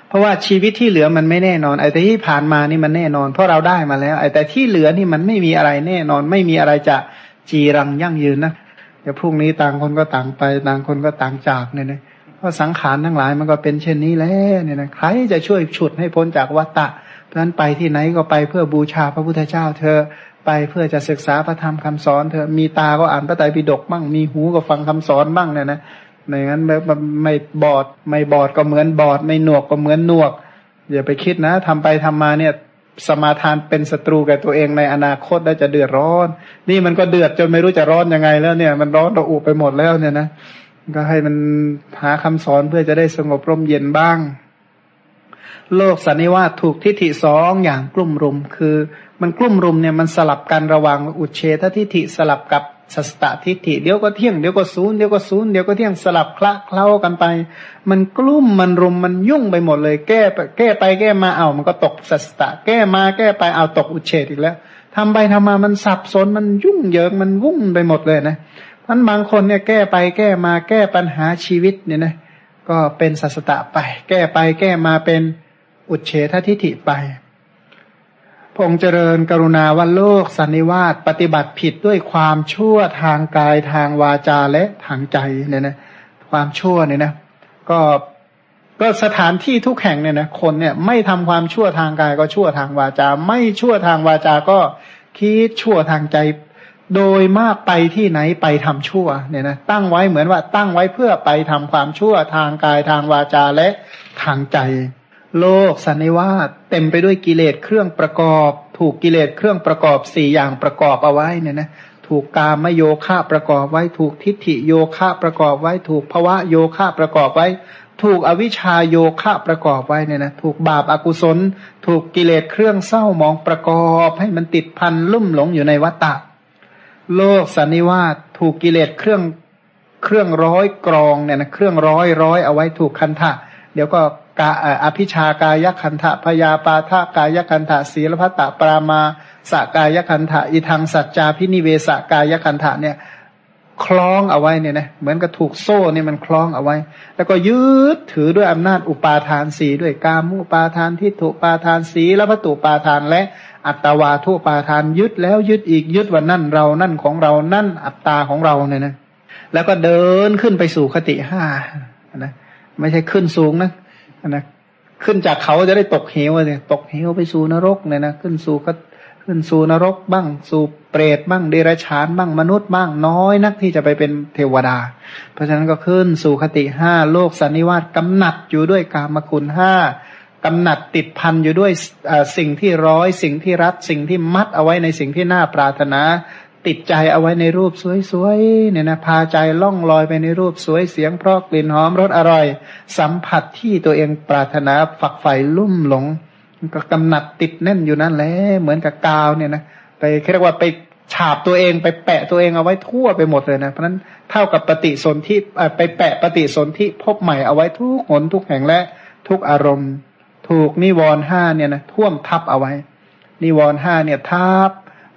เพราะว่าชีวิตที่เหลือมันไม่แน่นอน ไอ้แต่ที่ผ่านมานี่มันแน่นอน เพราะเราได้มาแล้ว ไอ้แต่ที่เหลือนี่มันไม่มีอะไรแน่นอน ไม่มีอะไรจะ จีรังยั่งยืนนะเดี๋ยวพรุ่งนี้ต่างคนก็ต่างไป ต่างคนก็ต่างจากเนี่ยนะเพราะสังขารทั้งหลายมันก็เป็นเช่นนี้แล้วเนี่ยนะใครจะช่วยฉุดให้พ้นจากวัฏฏะเพราะนั้นไปที่ไหนก็ไปเพื่อบูชาพระพุทธเจ้า เธอไปเพื่อจะศึกษาพระธรรมคำสอน เธอมีตาก็อ่านพระไตรปิฎกบ้างมีหูก็ฟังคำสอนบ้างเนี่ยนะไม่งั้นไม่ไม่บอดไม่บอดก็เหมือนบอด ไม่หนวกก็เหมือนหนวกอย่าไปคิดนะทำไปทำมาเนี่ย สมาทานเป็นศัตรูแก่ตัวเองในอนาคตได้จะเดือดร้อน นี่มันก็เดือดจนไม่รู้จะร้อนยังไงแล้วเนี่ย มันร้อนระอุไปหมดแล้วเนี่ยนะก็ให้มันหาคำสอนเพื่อจะได้สงบร่มเย็นบ้าง โลกสันนิวาสถูกทิฏฐิสองอย่างกลุ่มรุม คือ มันกลุ่มรุมเนี่ยมันสลับกันระหว่างอุเฉททิฏฐิสลับกับ สัสตทิฏฐิเดี๋ยวก็เที่ยงเดี๋ยวก็ศูนย์เดี๋ยวก็ศูนย์เดี๋ยวก็เที่ยงสลับคละเคล้ากันไป มันกลุ่มมันรุมมันยุ่งไปหมดเลย แก้แก้ไปแก้มาเอามันก็ตกสัสตะ แก้มาแก้ไปเอาตกอุเฉทอีกแล้วทำไปทำมามันสับสนมันยุ่งเหยิงมันวุ่นไปหมดเลยนะท่านบางคนเนี่ยแก้ไปแก้มาแก้ปัญหาชีวิตเนี่ยนะก็เป็นสัสตะไป แก้ไปแก้มาเป็นอุเฉททิฏฐิไป พงเจริญกรุณาว่าโลกสันนิวาสปฏิบัติผิดด้วยความชั่วทางกายทางวาจาและทางใจเนี่ยนะความชั่วเนี่ยนะ ก็ก็สถานที่ทุกแห่งเนี่ยนะคนเนี่ยไม่ทำความชั่วทางกายก็ชั่วทางวาจา ไม่ชั่วทางวาจา ก็คิดชั่วทางใจ โดยมากไปที่ไหนไปทำชั่วเนี่ยนะตั้งไว้เหมือนว่าตั้งไว้เพื่อไปทำความชั่วทางกายทางวาจาและทางใจ โลกสันนิวาสเต็มไปด้วยกิเลสเครื่องประกอบ ถูกกิเลสเครื่องประกอบสี่อย่างประกอบเอาไว้เนี่ยนะถูกกามโยคะประกอบไว้ ถูกทิฏฐิโยคะประกอบไว้ ถูกภวะโยคะประกอบไว้ ถูกอวิชาโยคะประกอบไว้เนี่ยนะถูกบาปอากุศล ถูกกิเลสเครื่องเศร้ามองประกอบให้มันติดพันลุ่มหลงอยู่ในวัฏฏะโลกสันนิวาสถูกกิเลสเครื่องเครื่องร้อยกรองเนี่ยนะเครื่องร้อยร้อยเอาไว้ถูกคันทะเดี๋ยวก็ กาอภิชากายคันธะพยาปาทากายคันธะศีลพัตตปรามาสกายคันธะอิทังสัจจาพินิเวสกายคันธะเนี่ยคล้องเอาไว้เนี่ยนะเหมือนกับถูกโซ่เนี่ยมันคล้องเอาไว้ แล้วก็ยึดถือด้วยอำนาจอุปาทานสีด้วยกามุปาทานทิฏฐุปาทานสีและพัตุปาทานและอัตตวาทุปาทานยึดแล้วยึดอีกยึดว่านั่นเรานั่นของเรานั่นอัตตาของเราเนี่ยนะแล้วก็เดินขึ้นไปสู่คติห้านะไม่ใช่ขึ้นสูงนะ นะขึ้นจากเขาจะได้ตกเหวเลยตกเหวไปสู่นรกเนี่ยนะขึ้นสู่ก็ขึ้นสู่นรกบ้าง สู่เปรตบ้างเดรัจฉานบ้างมนุษย์บ้างน้อยนักที่จะไปเป็นเทวดา เพราะฉะนั้นก็ขึ้นสู่คติห้าโลกสันนิวาสกำหนัดอยู่ด้วยกามคุณห้ากำหนัดติดพันอยู่ด้วยสิ่งที่ร้อยสิ่งที่รัดสิ่งที่มัดเอาไว้ในสิ่งที่น่าปรารถนา ติดใจเอาไว้ในรูปสวยๆเนี่ยนะพาใจล่องลอยไปในรูปสวยเสียงเพราะกลิ่นหอมรสอร่อย สัมผัสที่ตัวเองปรารถนาฝักใฝ่ลุ่มหลง ก็กำหนัดติดแน่นอยู่นั่นแหละเหมือนกับกาวเนี่ยนะไปเรียกว่าไปฉาบตัวเองไปแปะตัวเองเอาไว้ทั่วไปหมดเลยนะเพราะนั้นเท่ากับปฏิสนธิไปแปะปฏิสนธิพบใหม่เอาไว้ทุกหนทุกแห่งและทุกอารมณ์ ถูกนิวรณ์ห้าเนี่ยนะท่วมทับเอาไว้ นิวรณ์ห้าเนี่ยทับ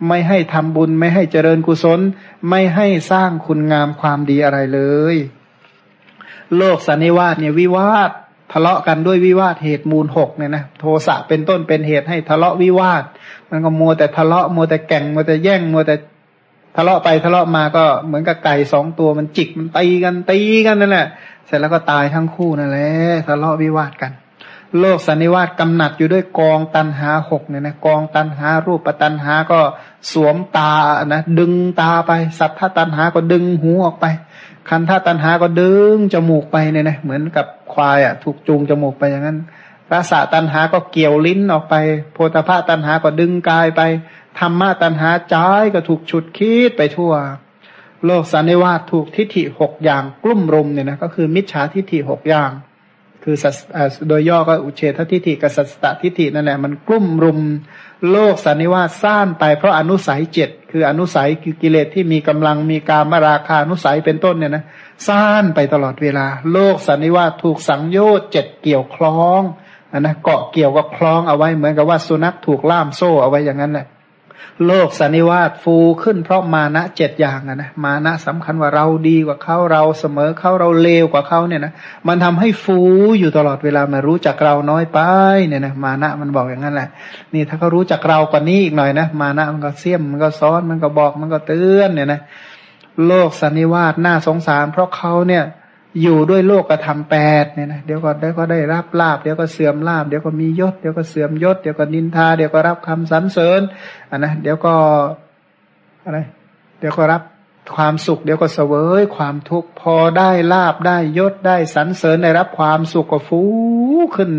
ไม่ให้ทำบุญ ไม่ให้เจริญกุศล ไม่ให้สร้างคุณงามความดีอะไรเลย โลกสันนิวาสเนี่ยวิวาททะเลาะกันด้วยวิวาทเหตุมูลหกเนี่ยนะโทสะเป็นต้นเป็นเหตุให้ทะเลาะวิวาท มันก็มัวแต่ทะเลาะมัวแต่แก่งมัวแต่แย่งมัวแต่ทะเลาะไปทะเลาะมาก็เหมือนกับไก่สองตัวมันจิกมันตีกันตีกันนั่นแหละเสร็จแล้วก็ตายทั้งคู่นั่นแหละทะเลาะวิวาทกัน โลกสันนิวาสกำหนัดอยู่ด้วยกองตันหาหกเนี่ยนะกองตันหารูปตันหาก็สวมตานะดึงตาไป สัทธาตันหาก็ดึงหูออกไป คันธาตันหาก็ดึงจมูกไปเนี่ยนะเหมือนกับควายอะถูกจูงจมูกไปอย่างนั้นรสะตันหาก็เกี่ยวลิ้นออกไป โพธภาตันหาก็ดึงกายไปธรรมะตันหาใจก็ถูกฉุดคิดไปทั่ว โลกสันนิวาสถูกทิฏฐิหกอย่างกลุ่มรุมเนี่ยนะก็คือมิจฉาทิฏฐิหกอย่าง คือโดยย่อก็อุเฉททิฏฐิกับสัสตทิฏฐินั่นแหละมันกลุ่มรุมโลกสันนิวาสสร้างไปเพราะอนุสัยเจ็ดคืออนุสัยคือกิเลสที่มีกำลังมีการมราคานุสัยเป็นต้นเนี่ยนะสร้างไปตลอดเวลา โลกสันนิวาสถูกสังโยชน์เจ็ดเกี่ยวคล้องอนนะเกาะเกี่ยวกับคล้องเอาไว้เหมือนกับว่าสุนัขถูกล่ามโซ่เอาไว้อย่างนั้นแหละ โลกสันนิวาสฟูขึ้นเพราะมานะเจ็ดอย่างนะนะมานะสำคัญว่าเราดีกว่าเขาเราเสมอเขาเราเลวกว่าเขาเนี่ยนะมันทำให้ฟูอยู่ตลอดเวลามารู้จักเราน้อยไปเนี่ยนะมานะมันบอกอย่างนั้นแหละ นี่ถ้าเขารู้จักเรากว่านี้อีกหน่อยนะมานะมันก็เสี้ยมมันก็ซ้อนมันก็บอกมันก็เตือนเนี่ยนะโลกสันนิวาสน่าสงสาร เพราะเขาเนี่ย อยู่ด้วยโลกกระทำแปดเนี่ยนะเดี๋ยวก็ได้ก็ได้รับลาบเดี๋ยวก็เสื่อมลาบเดี๋ยวก็มียศเดี๋ยวก็เสื่อมยศเดี๋ยวก็นินทาเดี๋ยวก็รับคำสรรเสริญอะนะเดี๋ยวก็อะไร เดี๋ยวก็รับความสุข เดี๋ยวก็เสวยความทุกข์พอได้ลาบได้ยศได้สรรเสริญได้รับความสุขก็ฟูขึ้น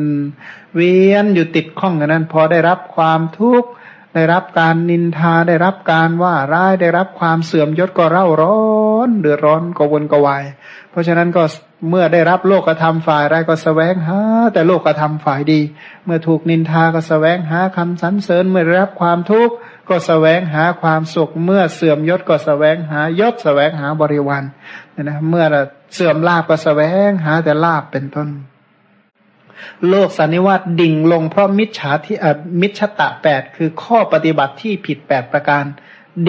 เวียนอยู่ติดข้องกันนั้น พอได้รับความทุกข์ ได้รับการนินทาได้รับการว่าร้ายได้รับความเสื่อมยศก็เร่าร้อนเดือดร้อนกวนกวาย เพราะฉะนั้นก็เมื่อได้รับโลกธรรมฝ่ายไรก็สแสวงหาแต่โลกธรรมฝ่ายดี เมื่อถูกนินทาก็สแสวงหาคำสรรเสริญเมื่อได้รับความทุกข์ก็สแสวงหาความสุข เมื่อเสื่อมยศก็สแสวงหายศสแสวงหาบริวารนะเมื่อเสื่อมลาบก็สแสวงหาแต่ลาบเป็นต้น โลกสันนิวาตดิ่งลงเพราะมิจฉาที่มิจฉตะแปดคือข้อปฏิบัติที่ผิดแปดประการ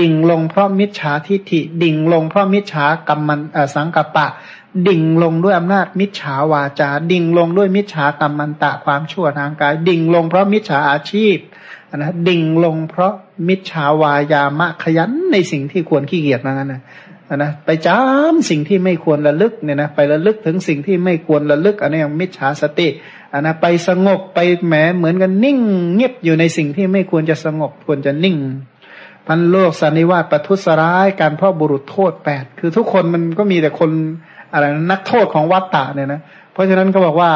ดิ่งลงเพราะมิจฉาทิฏฐิ ดิ่งลงเพราะมิจฉากรรมันสังกปะ ดิ่งลงด้วยอำนาจมิจฉาวาจา ดิ่งลงด้วยมิจฉากรรมันตะความชั่วทางกาย ดิ่งลงเพราะมิจฉาอาชีพนะดิ่งลงเพราะมิจฉาวายามะขยันในสิ่งที่ควรขี้เกียจนั่นนะ นะ ไปจำสิ่งที่ไม่ควรระลึกเนี่ยนะไประลึกถึงสิ่งที่ไม่ควรระลึก อันนี้ยังมิจฉาสติอันนะไปสงบไปแหมเหมือนกันนิ่ง เงียบอยู่ในสิ่งที่ไม่ควรจะสงบควรจะนิ่ง พันโลกสันนิวาตประทุษร้ายการพ่อบุรุษโทษแปดคือทุกคนมันก็มีแต่คนอะไรนักโทษของวัตตะเนี่ยนะเพราะฉะนั้นก็บอกว่า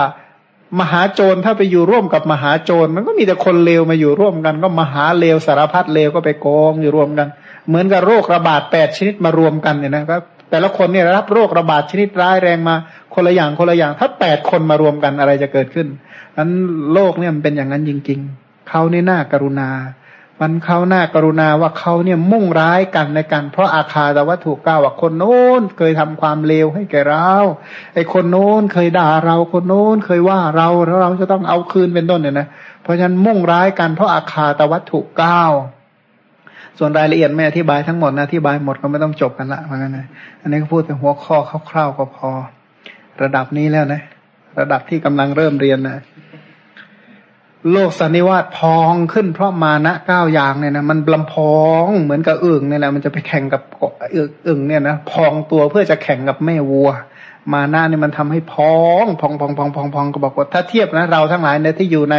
มหาโจรถ้าไปอยู่ร่วมกับมหาโจรมันก็มีแต่คนเลวมาอยู่ร่วมกัน ก็มหาเลวสารพัดเลวก็ไปโกงอยู่รวมกัน เหมือนกับโรคระบาดแปดชนิดมารวมกันเนี่ยนะก็แต่ละคนเนี่ยรับโรคระบาดชนิดร้ายแรงมา คนละอย่างคนละอย่าง ถ้าแปดคนมารวมกันอะไรจะเกิดขึ้นนั้นโลกเนี่ยมันเป็นอย่างนั้นจริง ๆเขาเนี่น่ากรุณา มันเขาหน้ากรุณาว่าเขาเนี่ยมุ่งร้ายกันในกันเพราะอาคาแต่วัตถุก้าว่าคนโน้นเคยทำความเลวให้แก่เราไอ้คนโน้นเคยด่าเราคนโน้นเคยว่าเราแล้วเราจะต้องเอาคืนเป็นต้นเนี่ยนะเพราะฉะนั้นมุ่งร้ายกันเพราะอาคาตวัตถุก้าว ส่วนรายละเอียดไม่อธิบายทั้งหมดนะอธิบายหมดก็ไม่ต้องจบกันละเพราะงั้นนะอันนี้ก็พูดเป็นหัวข้อคร่าวๆก็พอ ระดับนี้แล้วนะ ระดับที่กำลังเริ่มเรียนนะโลกสันนิวาสพองขึ้นเพราะมานะเก้าอย่างเนี่ยนะมันลำพองเหมือนกับอึ่งเนี่ยนะมันจะไปแข่งกับอึ่งเนี่ยนะพองตัวเพื่อจะแข่งกับแม่วัว มานะเนี่ยมันทำให้พองพองพองพองพองพองก็บอกว่าถ้าเทียบนะเราทั้งหลายเนี่ยที่อยู่ใน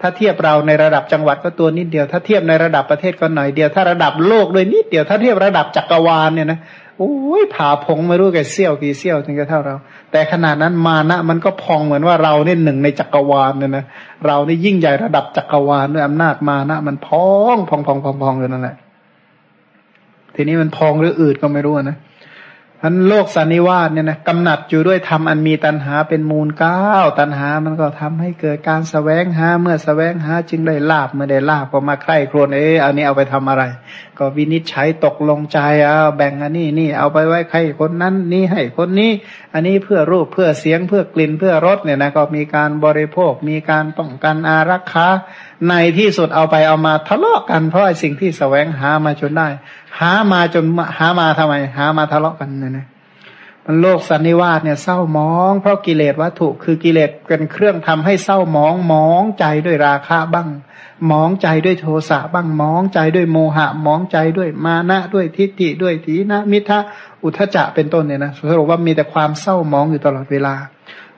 ถ้าเทียบเราในระดับจังหวัดก็ตัวนิดเดียว ถ้าเทียบในระดับประเทศก็หน่อยเดียว ถ้าระดับโลกด้วยนิดเดียว ถ้าเทียบระดับจักรวาลเนี่ยนะโอ้ยผ่าพงไม่รู้แก่เสี้ยวกี่เสี้ยวถึงจะเท่าเรา แต่ขนาดนั้นมานะมันก็พองเหมือนว่าเราเนี่ยหนึ่งในจักรวาลเนี่ยนะเรานี่ยิ่งใหญ่ระดับจักรวาลด้วยอำนาจมานะ มันพองพองพองพองพองเลยนั่นแหละทีนี้มันพองหรืออืดก็ไม่รู้นะ ทันโลกสันนิวาสเนี่ยนะกำหนัดอยู่ด้วยธรรมอันมีตัณหาเป็นมูลเก้าตัณหามันก็ทำให้เกิดการสแสวงหาเมื่อสแสวงหาจึงได้ลาบเมื่อได้ลาบก็มาใคร่ครวญเอออันนี้เอาไปทำอะไร ก็วินิจฉัยตกลงใจเอาแบ่งอันนี้นี่เอาไปไว้ใครคนนั้นนี่ให้คนนี้ อันนี้เพื่อรูปเพื่อเสียงเพื่อกลิ่นเพื่อรสเนี่ยนะก็มีการบริโภค มีการป้องกันอารักขาในที่สุดเอาไปเอามาทะเลาะกันเพราะไอ้สิ่งที่สแสวงหามาจนได้ หามาจนหามาทำไม หามาทะเลาะกันเนี่ยนะมันโลกสันนิวาสเนี่ยเศร้ามอง เพราะกิเลสวัตถุคือกิเลสเป็นเครื่องทำให้เศร้ามองมองใจด้วยราคะบ้าง มองใจด้วยโทสะบ้างมองใจด้วยโมหะ มองใจด้วยมานะด้วยทิฏฐิด้วยทีนะมิทะอุทจะเป็นต้นเนี่ยนะสรุปว่ามีแต่ความเศร้ามองอยู่ตลอดเวลา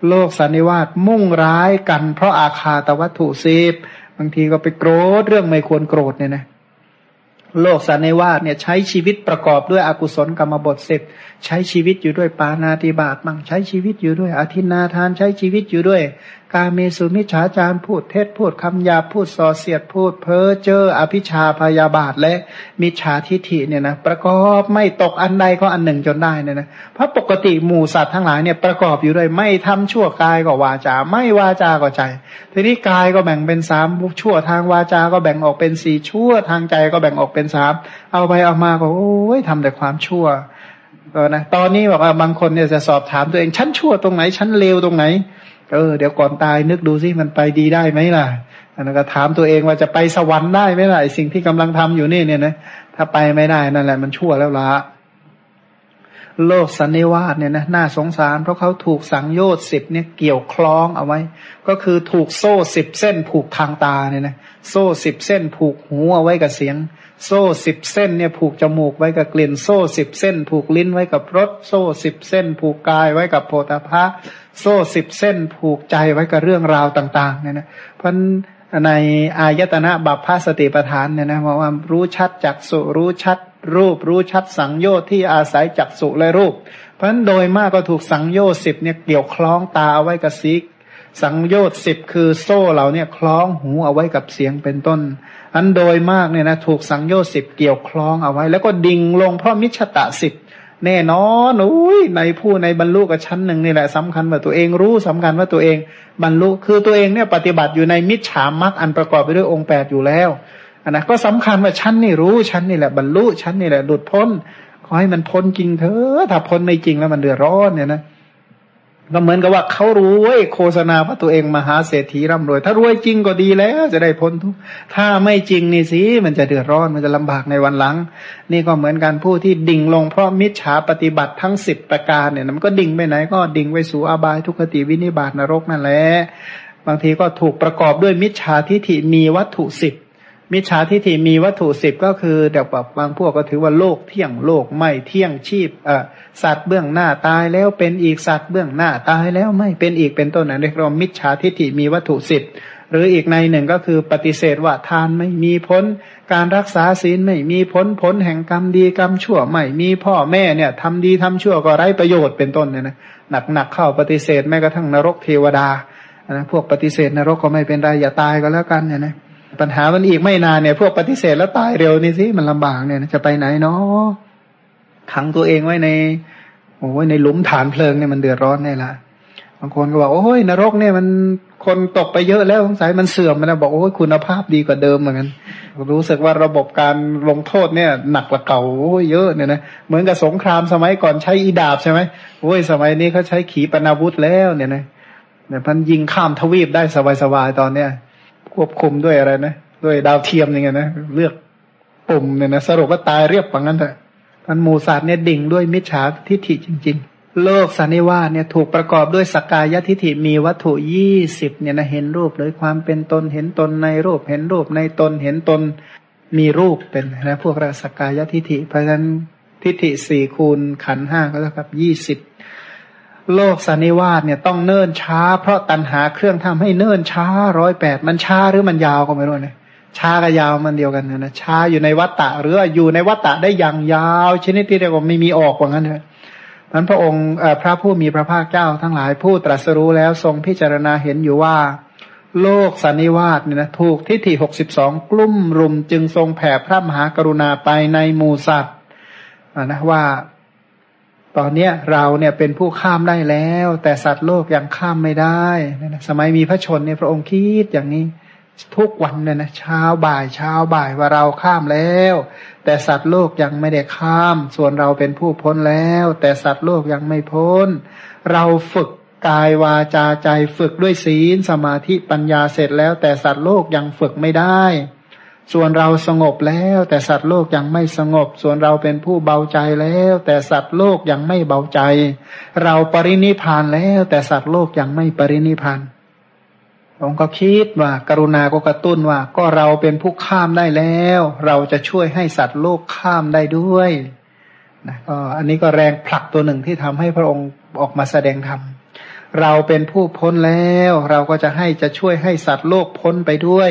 โลกสันนิวาสมุ่งร้ายกัน เพราะอาคาตวัตถุสิบบางทีก็ไปโกรธเรื่องไม่ควรโกรธเนี่ยนะ โลกสันนิวาสเนี่ยใช้ชีวิตประกอบด้วยอกุศลกรรมบทสิบใช้ชีวิตอยู่ด้วยปานาติบาตมั่งใช้ชีวิตอยู่ด้วยอธินาทานใช้ชีวิตอยู่ด้วย กาเมสุมิฉาจารพูดเท็จพูดคำหยาพูดส่อเสียดพูดเพ้อเจ้ออภิชาพยาบาทและมิจฉาทิฐิเนี่ยนะประกอบไม่ตกอันใดก็อันหนึ่งจนได้เนี่ยนะเพราะปกติหมู่สัตว์ทั้งหลายเนี่ยประกอบอยู่ด้วยไม่ทำชั่วกายก็วาจา ไม่วาจาก็ใจ ทีนี้กายก็แบ่งเป็นสามชั่วทางวาจาก็แบ่งออกเป็นสี่ชั่วทางใจก็แบ่งออกเป็นสามเอาไปเอามาก็โอ้ยทำแต่ความชั่วก็นะตอนนี้บอกว่าบางคนเนี่ยจะสอบถามตัวเอง ฉันชั่วตรงไหน ฉันเลวตรงไหน เออเดี๋ยวก่อนตายนึกดูสิมันไปดีได้ไหมล่ะอันนั้นก็ถามตัวเองว่าจะไปสวรรค์ได้ไหมล่ะสิ่งที่กำลังทำอยู่นี่เนี่ยนะถ้าไปไม่ได้นั่นแหละมันชั่วแล้วละโลกสันนิวาสเนี่ยนะน่าสงสาร เพราะเขาถูกสังโยชน์สิบเนี่ยเกี่ยวคล้องเอาไว้ ก็คือถูกโซ่สิบเส้นผูกทางตาเนี่ยนะโซ่สิบเส้นผูกหูเอาไว้กับเสียง โซ่สิบเส้นเนี่ยผูกจมูกไว้กับกลิ่น โซ่สิบเส้น ผูกลิ้นไว้กับรสโซ่สิบเส้น ผูกกายไว้กับโพธาภะโซ่สิบเส้น ผูกใจไว้กับเรื่องราวต่าง ๆ เนี่ยนะเพราะในอายตนะบัพพสติปทานเนี่ยนะบอกว่ารู้ชัดจักสุรู้ชัด รูป รู้ชัดสังโยชน์ที่อาศัยจักสุและรูป เพราะฉะนั้นโดยมากก็ถูกสังโยชน์สิบเนี่ยเกี่ยวคล้องตาเอาไว้กับสีสังโยชน์สิบคือโซ่เราเนี่ยคล้องหูเอาไว้กับเสียงเป็นต้น อันโดยมากเนี่ยนะถูกสังโยชน์สิบเกี่ยวคล้องเอาไว้ แล้วก็ดิ่งลงเพราะมิชตะสิบแน่นอนอุ้ยในผู้ในบรรลุกับชั้นหนึ่งนี่แหละสำคัญว่าตัวเองรู้สำคัญว่าตัวเองบรรลุคือตัวเองเนี่ยปฏิบัติอยู่ในมิจฉามรรคอันประกอบไปด้วยองค์แปดอยู่แล้วอันนะก็สำคัญว่าฉันนี่รู้ฉันนี่แหละบรรลุฉันนี่แหละหลุดพ้น ขอให้มันพ้นจริงเถอะถ้าพ้นไม่จริงแล้วมันเดือดร้อนเนี่ยนะ ก็เหมือนกับว่าเขารู้ว้โฆษณาว่าตัวเองมหาเศรษฐีร่ำรวย ถ้ารวยจริงก็ดีแล้ว จะได้พ้นทุกถ้าไม่จริงนี่สิมันจะเดือดร้อนมันจะลำบากในวันหลัง นี่ก็เหมือนกันผู้ที่ดิ่งลงเพราะมิจฉาปฏิบัติทั้งสิบประการเนี่ยมันก็ดิ่งไปไหนก็ดิ่งไปสู่อบายทุกขติวินิบาตนรกนั่นแหละบางทีก็ถูกประกอบด้วยมิจฉาทิฏฐิมีวัตถุสิบมิจฉาทิฏฐิมีวัตถุสิบก็คือเดี๋ยวแบบบางพวกก็ถือว่าโลกเที่ยงโลกไม่เที่ยงชีพเอ่อ สัตว์เบื้องหน้าตายแล้วเป็นอีกสัตว์เบื้องหน้าตายแล้วไม่เป็นอีกเป็นต้นนะเรียกว่ามิจฉาทิฏฐิมีวัตถุสิบหรืออีกในหนึ่งก็คือปฏิเสธว่าทานไม่มีผลการรักษาศีลไม่มีผลผลแห่งกรรมดีกรรมชั่วไม่มีพ่อแม่เนี่ยทำดีทำชั่วก็ไร้ประโยชน์เป็นต้นเนี่ยนะหนักหนักเข้าปฏิเสธแม้กระทั่งนรกเทวดานะพวกปฏิเสธนรกก็ไม่เป็นไรอย่าตายก็แล้วกันเนี่ยนะปัญหามันอีกไม่นานเนี่ย พวกปฏิเสธแล้วตายเร็วนี่สิมันลำบากเนี่ยจะไปไหนเนาะ ขังตัวเองไว้ในโอ้ยในหลุมฐานเพลิงเนี่ยมันเดือดร้อนแน่ละบางคนก็บอกโอ้ยนรกเนี่ยมันคนตกไปเยอะแล้วสงสัยมันเสื่อมมันนะบอกโอ้ยคุณภาพดีกว่าเดิมเหมือนกันรู้สึกว่าระบบการลงโทษเนี่ย หนักกว่าเก่าโอ้ยเยอะเนี่ยนะเหมือนกับสงครามสมัยก่อนใช้อีดาบใช่ไหมโอ้ยสมัยนี้เขาใช้ขีปนาวุธแล้วเนี่ยนะเนี่ยพันยิงข้ามทวีปได้สบายๆตอนเนี้ยควบคุมด้วยอะไรนะด้วยดาวเทียมอย่างเงี้ยนะเลือกปุ่มเนี่ยนะสรุปว่าตายเรียบปังนั้นเถอะ มันหมูสัตว์เนี่ยดิ่งด้วยมิจฉาทิฏฐิจริง ๆ โลกสันนิวาสเนี่ยถูกประกอบด้วยสกกายทิฏฐิมีวัตถุยี่สิบเนี่ยนะเห็นรูปเลยความเป็นตนเห็นตนในรูปเห็นรูปในตนเห็นตนมีรูปเป็นนะพวกเราสกกายทิฏฐิ เพราะฉะนั้นทิฏฐิสี่คูณขันห้าก็เท่ากับยี่สิบโลกสันนิวาสเนี่ยต้องเนิ่นช้า เพราะตันหาเครื่องทำให้เนิ่นช้าร้อยแปดมันช้าหรือมันยาวก็ไม่รู้เนี่ย ช้ากับยาวมันเดียวกันนะช้าอยู่ในวัฏฏะหรืออยู่ในวัฏฏะได้อย่างยาว ชนิดที่เรียกว่าไม่มีออกว่างั้นเถอะนั้นพระองค์พระผู้มีพระภาคเจ้าทั้งหลายผู้ตรัสรู้แล้วทรงพิจารณาเห็นอยู่ว่า โลกสันนิวาสเนี่ยนะถูกทิฏฐิหกสิบสองกลุ่มรุมจึงทรงแผ่พระมหากรุณาไปในหมูสัตว์นะว่า ตอนเนี้ยเราเนี่ยเป็นผู้ข้ามได้แล้ว แต่สัตว์โลกยังข้ามไม่ได้ สมัยมีพระชนเนี่ยพระองค์คิดอย่างนี้ ทุกวันเนี่ยนะเช้าบ่ายเช้าบ่ายว่าเราข้ามแล้ว แต่สัตว์โลกยังไม่ได้ข้าม ส่วนเราเป็นผู้พ้นแล้ว แต่สัตว์โลกยังไม่พ้น เราฝึกกายวาจาใจฝึกด้วยศีลสมาธิปัญญาเสร็จแล้ว แต่สัตว์โลกยังฝึกไม่ได้ ส่วนเราสงบแล้ว แต่สัตว์โลกยังไม่สงบ ส่วนเราเป็นผู้เบาใจแล้ว แต่สัตว์โลกยังไม่เบาใจ เราปรินิพานแล้ว แต่สัตว์โลกยังไม่ปรินิพาน องค์ก็คิดว่า กรุณาก็กระตุ้นว่า ก็เราเป็นผู้ข้ามได้แล้ว เราจะช่วยให้สัตว์โลกข้ามได้ด้วยนะก็อันนี้ก็แรงผลักตัวหนึ่งที่ทำให้พระองค์ออกมาแสดงธรรมเราเป็นผู้พ้นแล้ว เราก็จะให้จะช่วยให้สัตว์โลกพ้นไปด้วย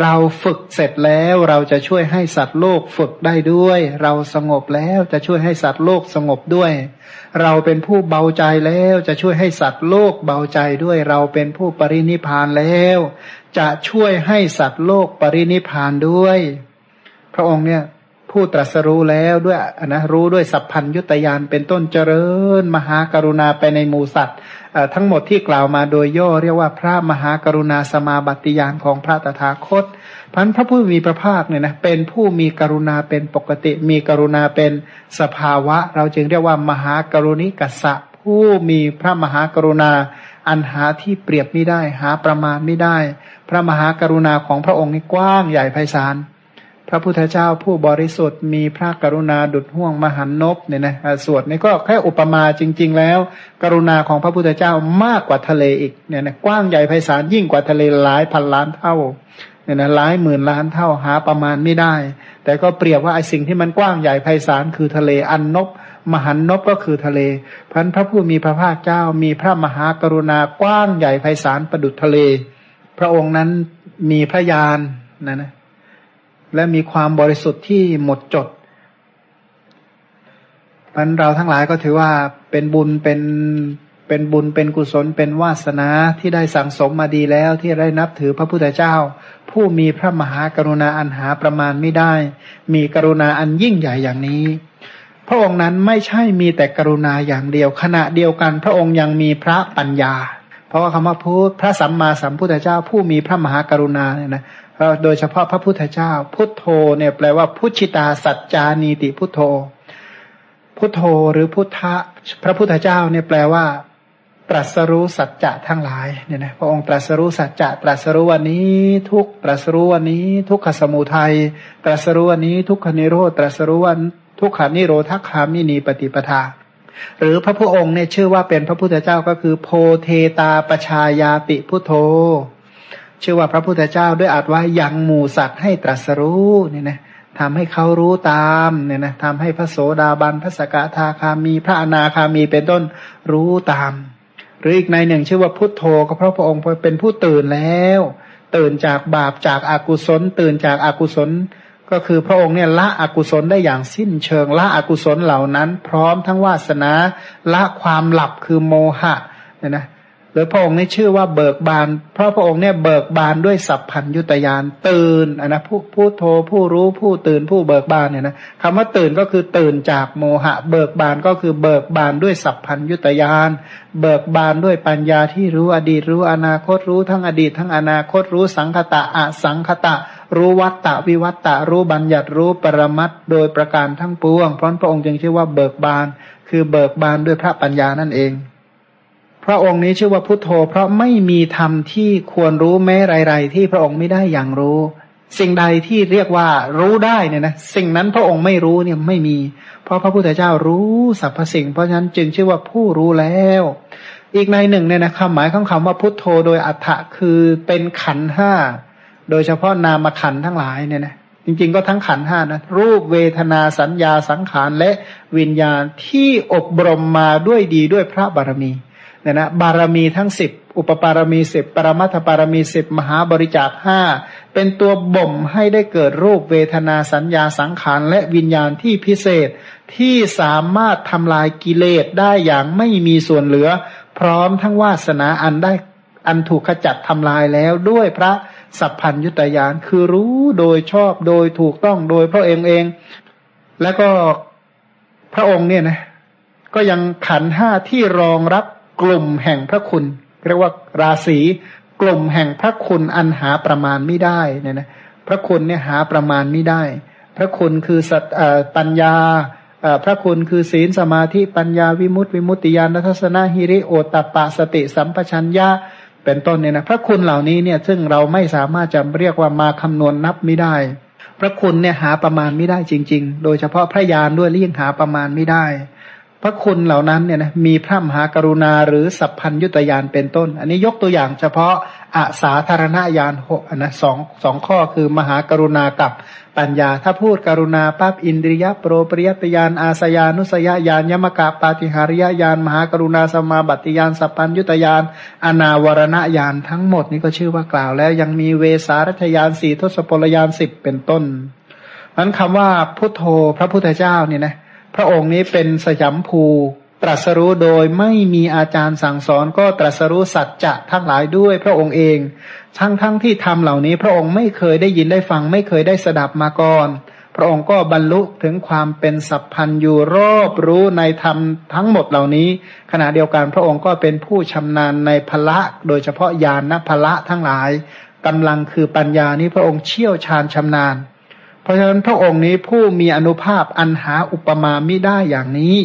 เราฝึกเสร็จแล้วเราจะช่วยให้สัตว์โลกฝึกได้ด้วย เราสงบแล้วจะช่วยให้สัตว์โลกสงบด้วย เราเป็นผู้เบาใจแล้วจะช่วยให้สัตว์โลกเบาใจด้วย เราเป็นผู้ปรินิพานแล้ว จะช่วยให้สัตว์โลกปรินิพานด้วย พระองค์เนี่ย ผู้ตรัสรู้แล้วด้วยนะรู้ด้วยสัพพัญยุตยานเป็นต้นเจริญ มหากรุณาไปในหมูสัตว์ทั้งหมดที่กล่าวมาโดยย่อเรียกว่าพระมหากรุณาสมาบัติยานของพระตถาคตพันพระผู้มีพระภาคเนี่ยนะเป็นผู้มีกรุณาเป็นปกติ มีกรุณาเป็นสภาวะ เราจึงเรียกว่ามหากรุณิกัสสะผู้มีพระมหากรุณาอันหาที่เปรียบไม่ได้ หาประมาณไม่ได้ พระมหากรุณาของพระองค์นี่กว้างใหญ่ไพศาล พระพุทธเจ้าผู้บริสุทธิ์มีพระกรุณาดุจห่วงมหันนบเนี่ยนะสวดนี่ก็แค่อุปมาจริง ๆ แล้ว กรุณาของพระพุทธเจ้ามากกว่าทะเลอีกเนี่ยนะกว้างใหญ่ไพศาลยิ่งกว่าทะเลหลายพันล้านเท่าเนี่ยนะหลายหมื่นล้านเท่าหาประมาณไม่ได้ แต่ก็เปรียบว่าไอ้สิ่งที่มันกว้างใหญ่ไพศาลคือทะเลอันนบมหันนบก็คือทะเลพันพระผู้มีพระภาคเจ้า มีพระมหากรุณากว้างใหญ่ไพศาลประดุจทะเล พระองค์นั้นมีพระญาณนะนะ และมีความบริสุทธิ์ที่หมดจดมันเราทั้งหลายก็ถือว่าเป็นบุญเป็นเป็นบุญเป็นกุศลเป็นวาสนาที่ได้สั่งสมมาดีแล้วที่ได้นับถือพระพุทธเจ้า ผู้มีพระมหากรุณาอันหาประมาณไม่ได้ มีกรุณาอันยิ่งใหญ่อย่างนี้ พระองค์นั้นไม่ใช่มีแต่กรุณาอย่างเดียว ขณะเดียวกัน พระองค์ยังมีพระปัญญา เพราะว่าคำว่าพูดพระสัมมาสัมพุทธเจ้า ผู้มีพระมหากรุณาเนี่ยนะ โดยเฉพาะพระพุทธเจ้า พุทโธเนี่ยแปลว่าพุชิตาสัจจานีติพุทโธ พุทโธหรือพุทธะพระพุทธเจ้าเนี่ยแปลว่า ตรัสรู้สัจจะทั้งหลายเนี่ยนะพระองค์ตรัสรู้สัจจะตรัสรู้วันนี้ทุกตรัสรู้วันนี้ ทุกขสมุทัยตรัสรู้วันนี้ทุกขนิโรธตรัสรู้วันทุกขานิโรธคามินีปฏิปทา หรือพระพุทธองค์เนี่ยชื่อว่าเป็นพระพุทธเจ้าก็คือ โพเทตาปชายาติพุทโธ ชื่อว่าพระพุทธเจ้าด้วยอาจว่ายังหมู่สัตว์ให้ตรัสรู้เนี่ยนะทำให้เขารู้ตามเนี่ยนะทำให้พระโสดาบันพระสกทาคามี พระอนาคามีเป็นต้นรู้ตาม หรืออีกในหนึ่งชื่อว่าพุทโธก็เพราะพระองค์เป็นผู้ตื่นแล้ว ตื่นจากบาปจากอากุศล ตื่นจากอากุศล ก็คือพระองค์เนี่ยละอกุศลได้อย่างสิ้นเชิงละอกุศลเหล่านั้น พร้อมทั้งวาสนาละความหลับคือโมหะเนี่ยนะ รือพระองค์นี่ชื่อว่าเบิกบาน เพราะพระองค์เนี่ยเบิกบานด้วยสัพพัญยุตยานตื่นนะผู้ผู้โทผู้รู้ผู้ตื่นผู้เบิกบานเนี่ยนะคำว่าตื่นก็คือตื่นจากโมหะ เบิกบานก็คือเบิกบานด้วยสัพพัญยุตยาน เบิกบานด้วยปัญญาที่รู้อดีตรู้อนาคตรู้ทั้งอดีต ทั้งอนาคตรู้สังคตะอสังคตะ รู้วัตตะวิวัตตะรู้บัญญัติรู้ปรมัตโดยประการทั้งปวงเพราะพระองค์จึงชื่อว่าเบิกบาน คือเบิกบานด้วยพระปัญญานั่นเอง พระองค์นี้ชื่อว่าพุทโธ เพราะไม่มีธรรมที่ควรรู้แม้ไรๆที่พระองค์ไม่ได้อย่างรู้ สิ่งใดที่เรียกว่ารู้ได้เนี่ยนะสิ่งนั้นพระองค์ไม่รู้เนี่ยไม่มี เพราะพระพุทธเจ้ารู้สรรพสิ่ง เพราะฉะนั้นจึงชื่อว่าผู้รู้แล้ว อีกในหนึ่งเนี่ยนะคำหมายของคำว่าพุทโธโดยอัฏฐะคือเป็นขันห้าโดยเฉพาะนามขันทั้งหลายเนี่ยนะจริงๆก็ทั้งขันห้านะรูปเวทนาสัญญาสังขารและวิญญาณที่อบรมมาด้วยดีด้วยพระบารมี เนี่ยนะบารมีทั้งสิบอุปปารมีสิบปรมัตถปารมีสิบมหาบริจาคห้าเป็นตัวบ่มให้ได้เกิดรูปเวทนาสัญญาสังขารและวิญญาณที่พิเศษที่สามารถทำลายกิเลสได้อย่างไม่มีส่วนเหลือ พร้อมทั้งวาสนาอันได้อันถูกขจัดทำลายแล้วด้วยพระสัพพัญยุตยานคือรู้โดยชอบโดยถูกต้องโดยพระเองเอง แล้วก็พระองค์เนี่ยนะก็ยังขันห้าที่รองรับ กลุ่มแห่งพระคุณ เรียกว่าราศีกลุ่มแห่งพระคุณอันหาประมาณไม่ได้เนี่ยนะพระคุณเนี่ยหาประมาณไม่ได้ พระคุณคือสัตปัญญาพระคุณคือศีลสมาธิปัญญาวิมุตติวิมุตติญาณทัศนหิริโอตตปะสติสัมปชัญญะเป็นต้นเนี่ยนะพระคุณเหล่านี้เนี่ยซึ่งเราไม่สามารถจะเรียกว่ามาคำนวณนับไม่ได้ พระคุณเนี่ยหาประมาณไม่ได้จริง ๆ โดยเฉพาะพระญาณด้วยเลี่ยงหาประมาณไม่ได้ ระคุณเหล่านั้นเนี่ยนะมีพระมหากรุณาหรือสัพพัญยุตยานเป็นต้น อันนี้ยกตัวอย่างเฉพาะอาสาธารณญาณหกนะสองสองข้อคือมหากรุณากับปัญญา ถ้าพูดกรุณาปั๊บอินทรียโปรปริยตยานอาสยานุสยญาณยมกะปาติหาริยญาณมหากรุณาสมาบัติญาณสัพพัญยุตยานอนาวรณญาณทั้งหมดนี้ก็ชื่อว่ากล่าวแล้วยังมีเวสารัชยานสี่ทศพลยานสิบเป็นต้นนั้นคำว่าพุทโธพระพุทธเจ้าเนี่ยนะ พระองค์นี้เป็นสยามภูตรัสรู้โดยไม่มีอาจารย์สั่งสอนก็ตรัสรู้สัจจะทั้งหลายด้วยพระองค์เอง ทั้งทั้งที่ทำเหล่านี้ พระองค์ไม่เคยได้ยินได้ฟัง ไม่เคยได้สดับมาก่อน พระองค์ก็บรรลุถึงความเป็นสัพพันอยู่รอบรู้ในธรรมทั้งหมดเหล่านี้ ขณะเดียวกันพระองค์ก็เป็นผู้ชำนาญในพละ โดยเฉพาะญาณพละทั้งหลายกำลังคือปัญญานี้พระองค์เชี่ยวชาญชำนาญ เพราะฉะนั้นพระองค์นี้ผู้มีอนุภาพอันหาอุปมาไม่ได้อย่างนี้